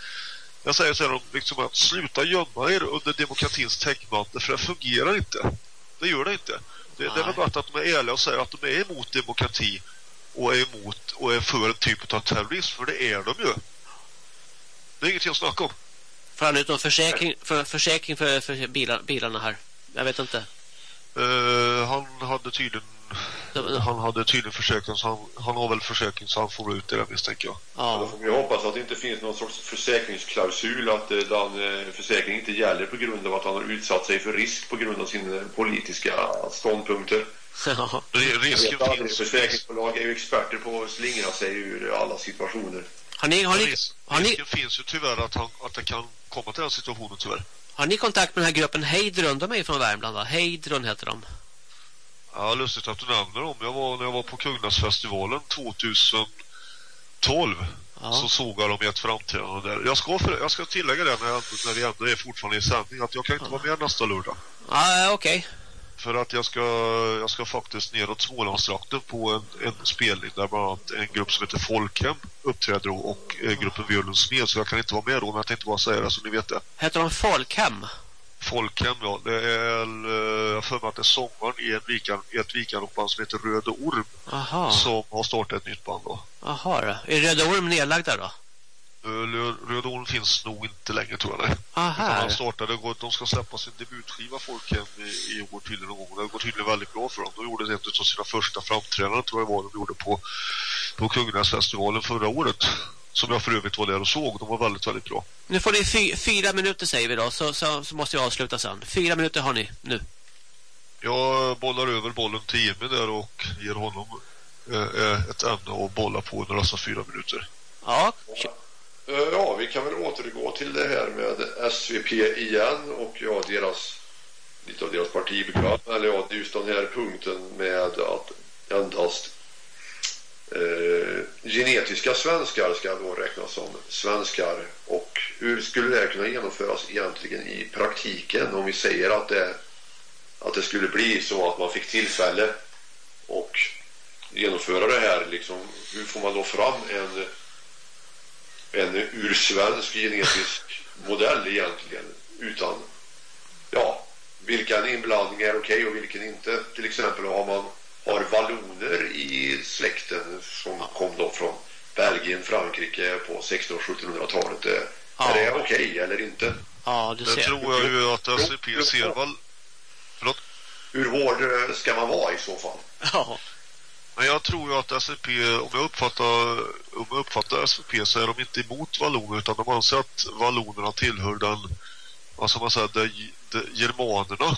jag säger så här, liksom att sluta gömma er under demokratins täckmantel för det fungerar inte. Det gör det inte. Det, det är väl bättre att de är ärliga och säger att de är emot demokrati och är emot och är för en typ av terrorism, för det är de ju. Det är ingenting att snacka om. Får han ut någon försäkring för, försäkring för, för bilar, bilarna här? Jag vet inte. Uh, han hade tydligen han hade tydligen försäkring så han, han har väl försäkring så han får ut det misstänker jag. Ja. Då får vi hoppas att det inte finns någon sorts försäkringsklausul att eh, den eh, försäkringen inte gäller på grund av att han har utsatt sig för risk på grund av sina politiska ståndpunkter. Ja. Risken finns. Försäkringsbolag är ju experter på att slingra sig ur alla situationer. Har ni, har ni, Ris har ni... Risken finns ju tyvärr att, han, att det kan komma till den situationen tyvärr. Har ni kontakt med den här gruppen Heidrun? De är ju från Värmland va? Heidrun heter de. Ja, lustigt att du nämner dem. Jag var, när jag var på Kungnäsfestivalen 2012 ja. så såg jag dem i ett framträdande där. Jag ska, för, jag ska tillägga det när, jag, när vi ändå är fortfarande i sändning att jag kan inte ja. vara med nästa lördag. Ja, okej. Okay. För att jag ska, jag ska faktiskt neråt Smålandstrakten på en, en spelning där bland annat en grupp som heter Folkhem uppträder och eh, gruppen Violens Smed så jag kan inte vara med då men jag tänkte bara säga det så ni vet det. Heter de Folkhem? Folkhem, ja. Det är, eh, jag för mig att det är sångaren i, en vikan, i ett vikanropband som heter Röde Orm. Aha. Som har startat ett nytt band då. Jaha, är Röde Orm nedlagda då? Eh, Orm finns nog inte längre tror jag. Aha. han startade, de ska släppa sin debutskiva Folkhem i, i år tydligen någon gång. Det går tydligen väldigt bra för dem. De gjorde ett av sina första framträdanden tror jag var de gjorde på, på Kungnäsfestivalen förra året som jag för övrigt var där och såg. De var väldigt, väldigt bra. Nu får ni fy, fyra minuter säger vi då, så, så, så, måste jag avsluta sen. Fyra minuter har ni nu. Jag bollar över bollen till Jimmy där och ger honom eh, eh ett ämne att bolla på under dessa fyra minuter. Ja. Eh, ja, vi kan väl återgå till det här med SVP igen och ja, deras lite av deras partiprogram eller ja, just den här punkten med att endast eh, genetiska svenskar ska då räknas som svenskar. Och hur skulle det kunna genomföras egentligen i praktiken? Om vi säger att det, att det skulle bli så att man fick tillfälle och genomföra det här liksom, hur får man då fram en en ursvensk genetisk modell egentligen utan ja, vilken inblandning är okej okay och vilken inte till exempel har man har valloner i släkten som kom då från Belgien, Frankrike på 1600 och 1700-talet. Ja. Är det okej okay, eller inte? Ja, du ser. Det tror jag ju att SCP ser väl... Förlåt? Hur hård eh, ska man vara i så fall? Ja. Men jag tror ju att SVP, om jag uppfattar, om jag uppfattar SVP så är de inte emot valloner utan de anser att vallonerna tillhör den, vad ska man säga, de, de, germanerna.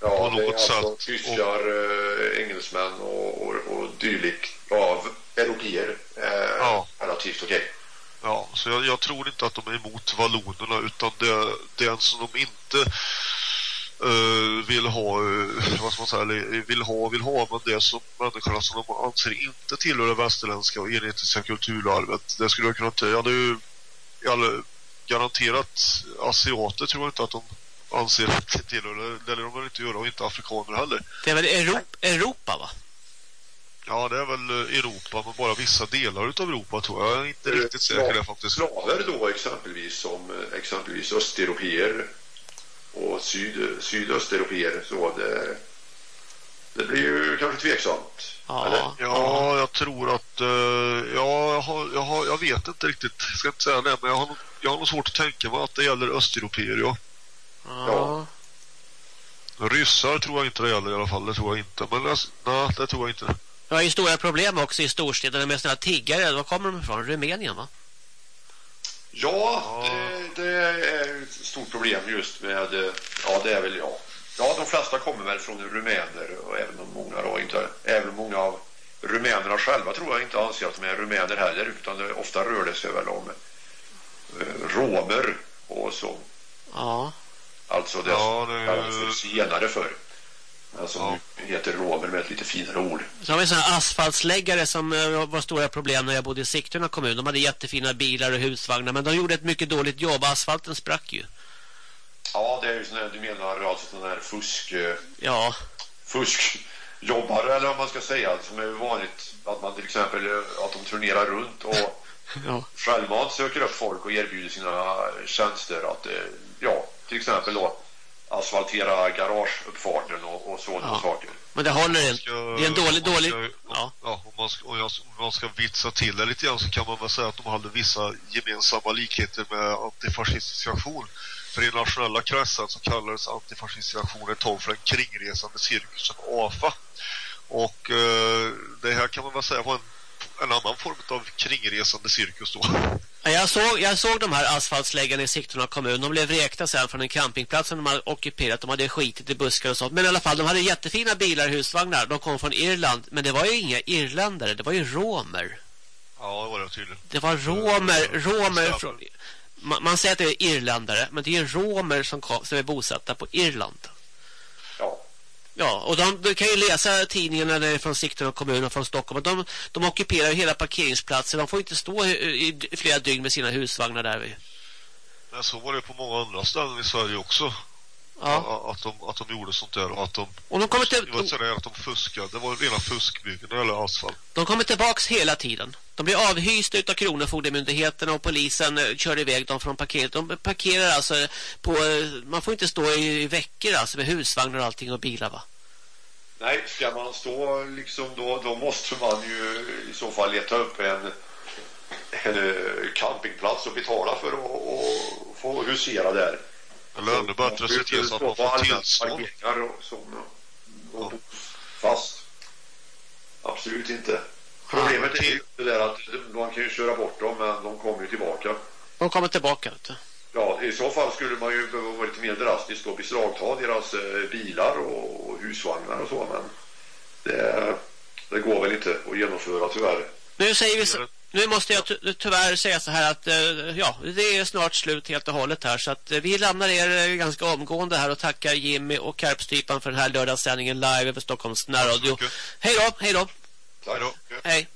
Ja, på något det är alltså sätt. tyskar, och, äh, engelsmän och, och, och dylikt av europeer eh, ja. relativt okej. Okay. Ja, så jag, jag, tror inte att de är emot vallonerna utan det, det är en som de inte uh, vill ha uh, vad ska man säga, vill ha vill ha men det som människorna som de anser inte tillhör det västerländska och genetiska kulturarvet det skulle jag kunna säga det är ju garanterat asiater tror jag inte att de anser att det tillhör det eller de vill inte göra och inte afrikaner heller det är väl Europa, Europa va? Ja, det är väl eh, Europa, men bara vissa delar av Europa tror jag. Jag är inte riktigt säker det faktiskt. Slaver då exempelvis som exempelvis östeuropeer och syd, sydösteuropeer så det, det blir ju kanske tveksamt. Ja, eller? ja jag tror att uh, ja, jag, har, jag, har, jag vet inte riktigt, jag ska inte säga det, men jag har, jag har nog svårt att tänka mig att det gäller östeuropeer, ja. Ja. Ryssar tror jag inte det gäller i alla fall, det tror jag inte. Men nej, det tror jag inte. Vi har ju stora problem också i storstäderna med sådana tiggare. Var kommer de ifrån? Rumänien va? Ja, det, det, är ett stort problem just med, ja det är väl ja. Ja, de flesta kommer väl från rumäner och även om många då inte, även många av rumänerna själva tror jag inte anser att de är rumäner heller utan det, ofta rör det sig väl om eh, romer och så. Ja. Alltså det ja, det... kallades för senare för. Alltså ja. heter romer med ett lite finare ord. Så har vi sådana asfaltsläggare som eh, var stora problem när jag bodde i Sigtuna kommun. De hade jättefina bilar och husvagnar men de gjorde ett mycket dåligt jobb. Asfalten sprack ju. Ja, det är ju sådana du menar alltså sådana här fusk... Eh, ja. Fuskjobbare eller vad man ska säga som är vanligt att man till exempel eh, att de turnerar runt och ja. självmant söker upp folk och erbjuder sina tjänster att ja, till exempel då asfaltera garageuppfarten och, och sådana ja. saker. Men det håller inte. Det är en dålig... dålig... ja. ja om, man ska, om, man ska vitsa till det lite grann så kan man väl säga att de hade vissa gemensamma likheter med antifascistisk aktion. För i nationella kretsar så kallades antifascistisk aktion ett tag för den kringresande cirkusen AFA. Och eh, det här kan man väl säga var en, en annan form av kringresande cirkus då. Jag såg, jag såg de här asfaltsläggarna i Sigtuna kommun. De blev räkta sen från en campingplats som de hade ockuperat. De hade skitit i buskar och sånt. Men i alla fall, de hade jättefina bilar husvagnar. De kom från Irland. Men det var ju inga irländare. Det var ju romer. Ja, det var det tydligen. Det var romer. romer från, man, man, säger att det är irländare. Men det är romer som, kom, som är bosatta på Irland. Ja. Och de, de kan ju läsa tidningarna där från Sigtuna kommun och från Stockholm. De, de ockuperar hela parkeringsplatsen. De får inte stå i, i flera dygn med sina husvagnar där. Men så var det på många andra ställen i Sverige också. Ja. Att, de, att de gjorde sånt där och att de, och de kommer till, de, att de fuskade. Det var rena fuskbyggen eller asfalt. De kommer tillbaks hela tiden. De blir avhysta av Kronofogdemyndigheten och polisen eh, kör iväg dem från parkeringen. De parkerar alltså på... Eh, man får inte stå i, i veckor alltså med husvagnar och allting och bilar va? Nej, ska man stå liksom då, då måste man ju i så fall leta upp en, en eh, campingplats och betala för att få husera där. Eller ännu bättre se till så att man får tillstånd. Och, och, fast. Absolut inte. Problemet är ju det där att man kan ju köra bort dem men de kommer ju tillbaka. De kommer tillbaka du. Ja, i så fall skulle man ju behöva vara lite mer drastisk och beslagta deras eh, bilar och husvagnar och så men det, det går väl inte att genomföra tyvärr. Nu säger vi så, nu måste jag tyvärr säga så här att eh, ja, det är snart slut helt och hållet här så att eh, vi lämnar er ganska omgående här och tackar Jimmy och Karpstypan för den här lördagssändningen live över Stockholms närradio. Hej då, hej då. Hej då. Hej.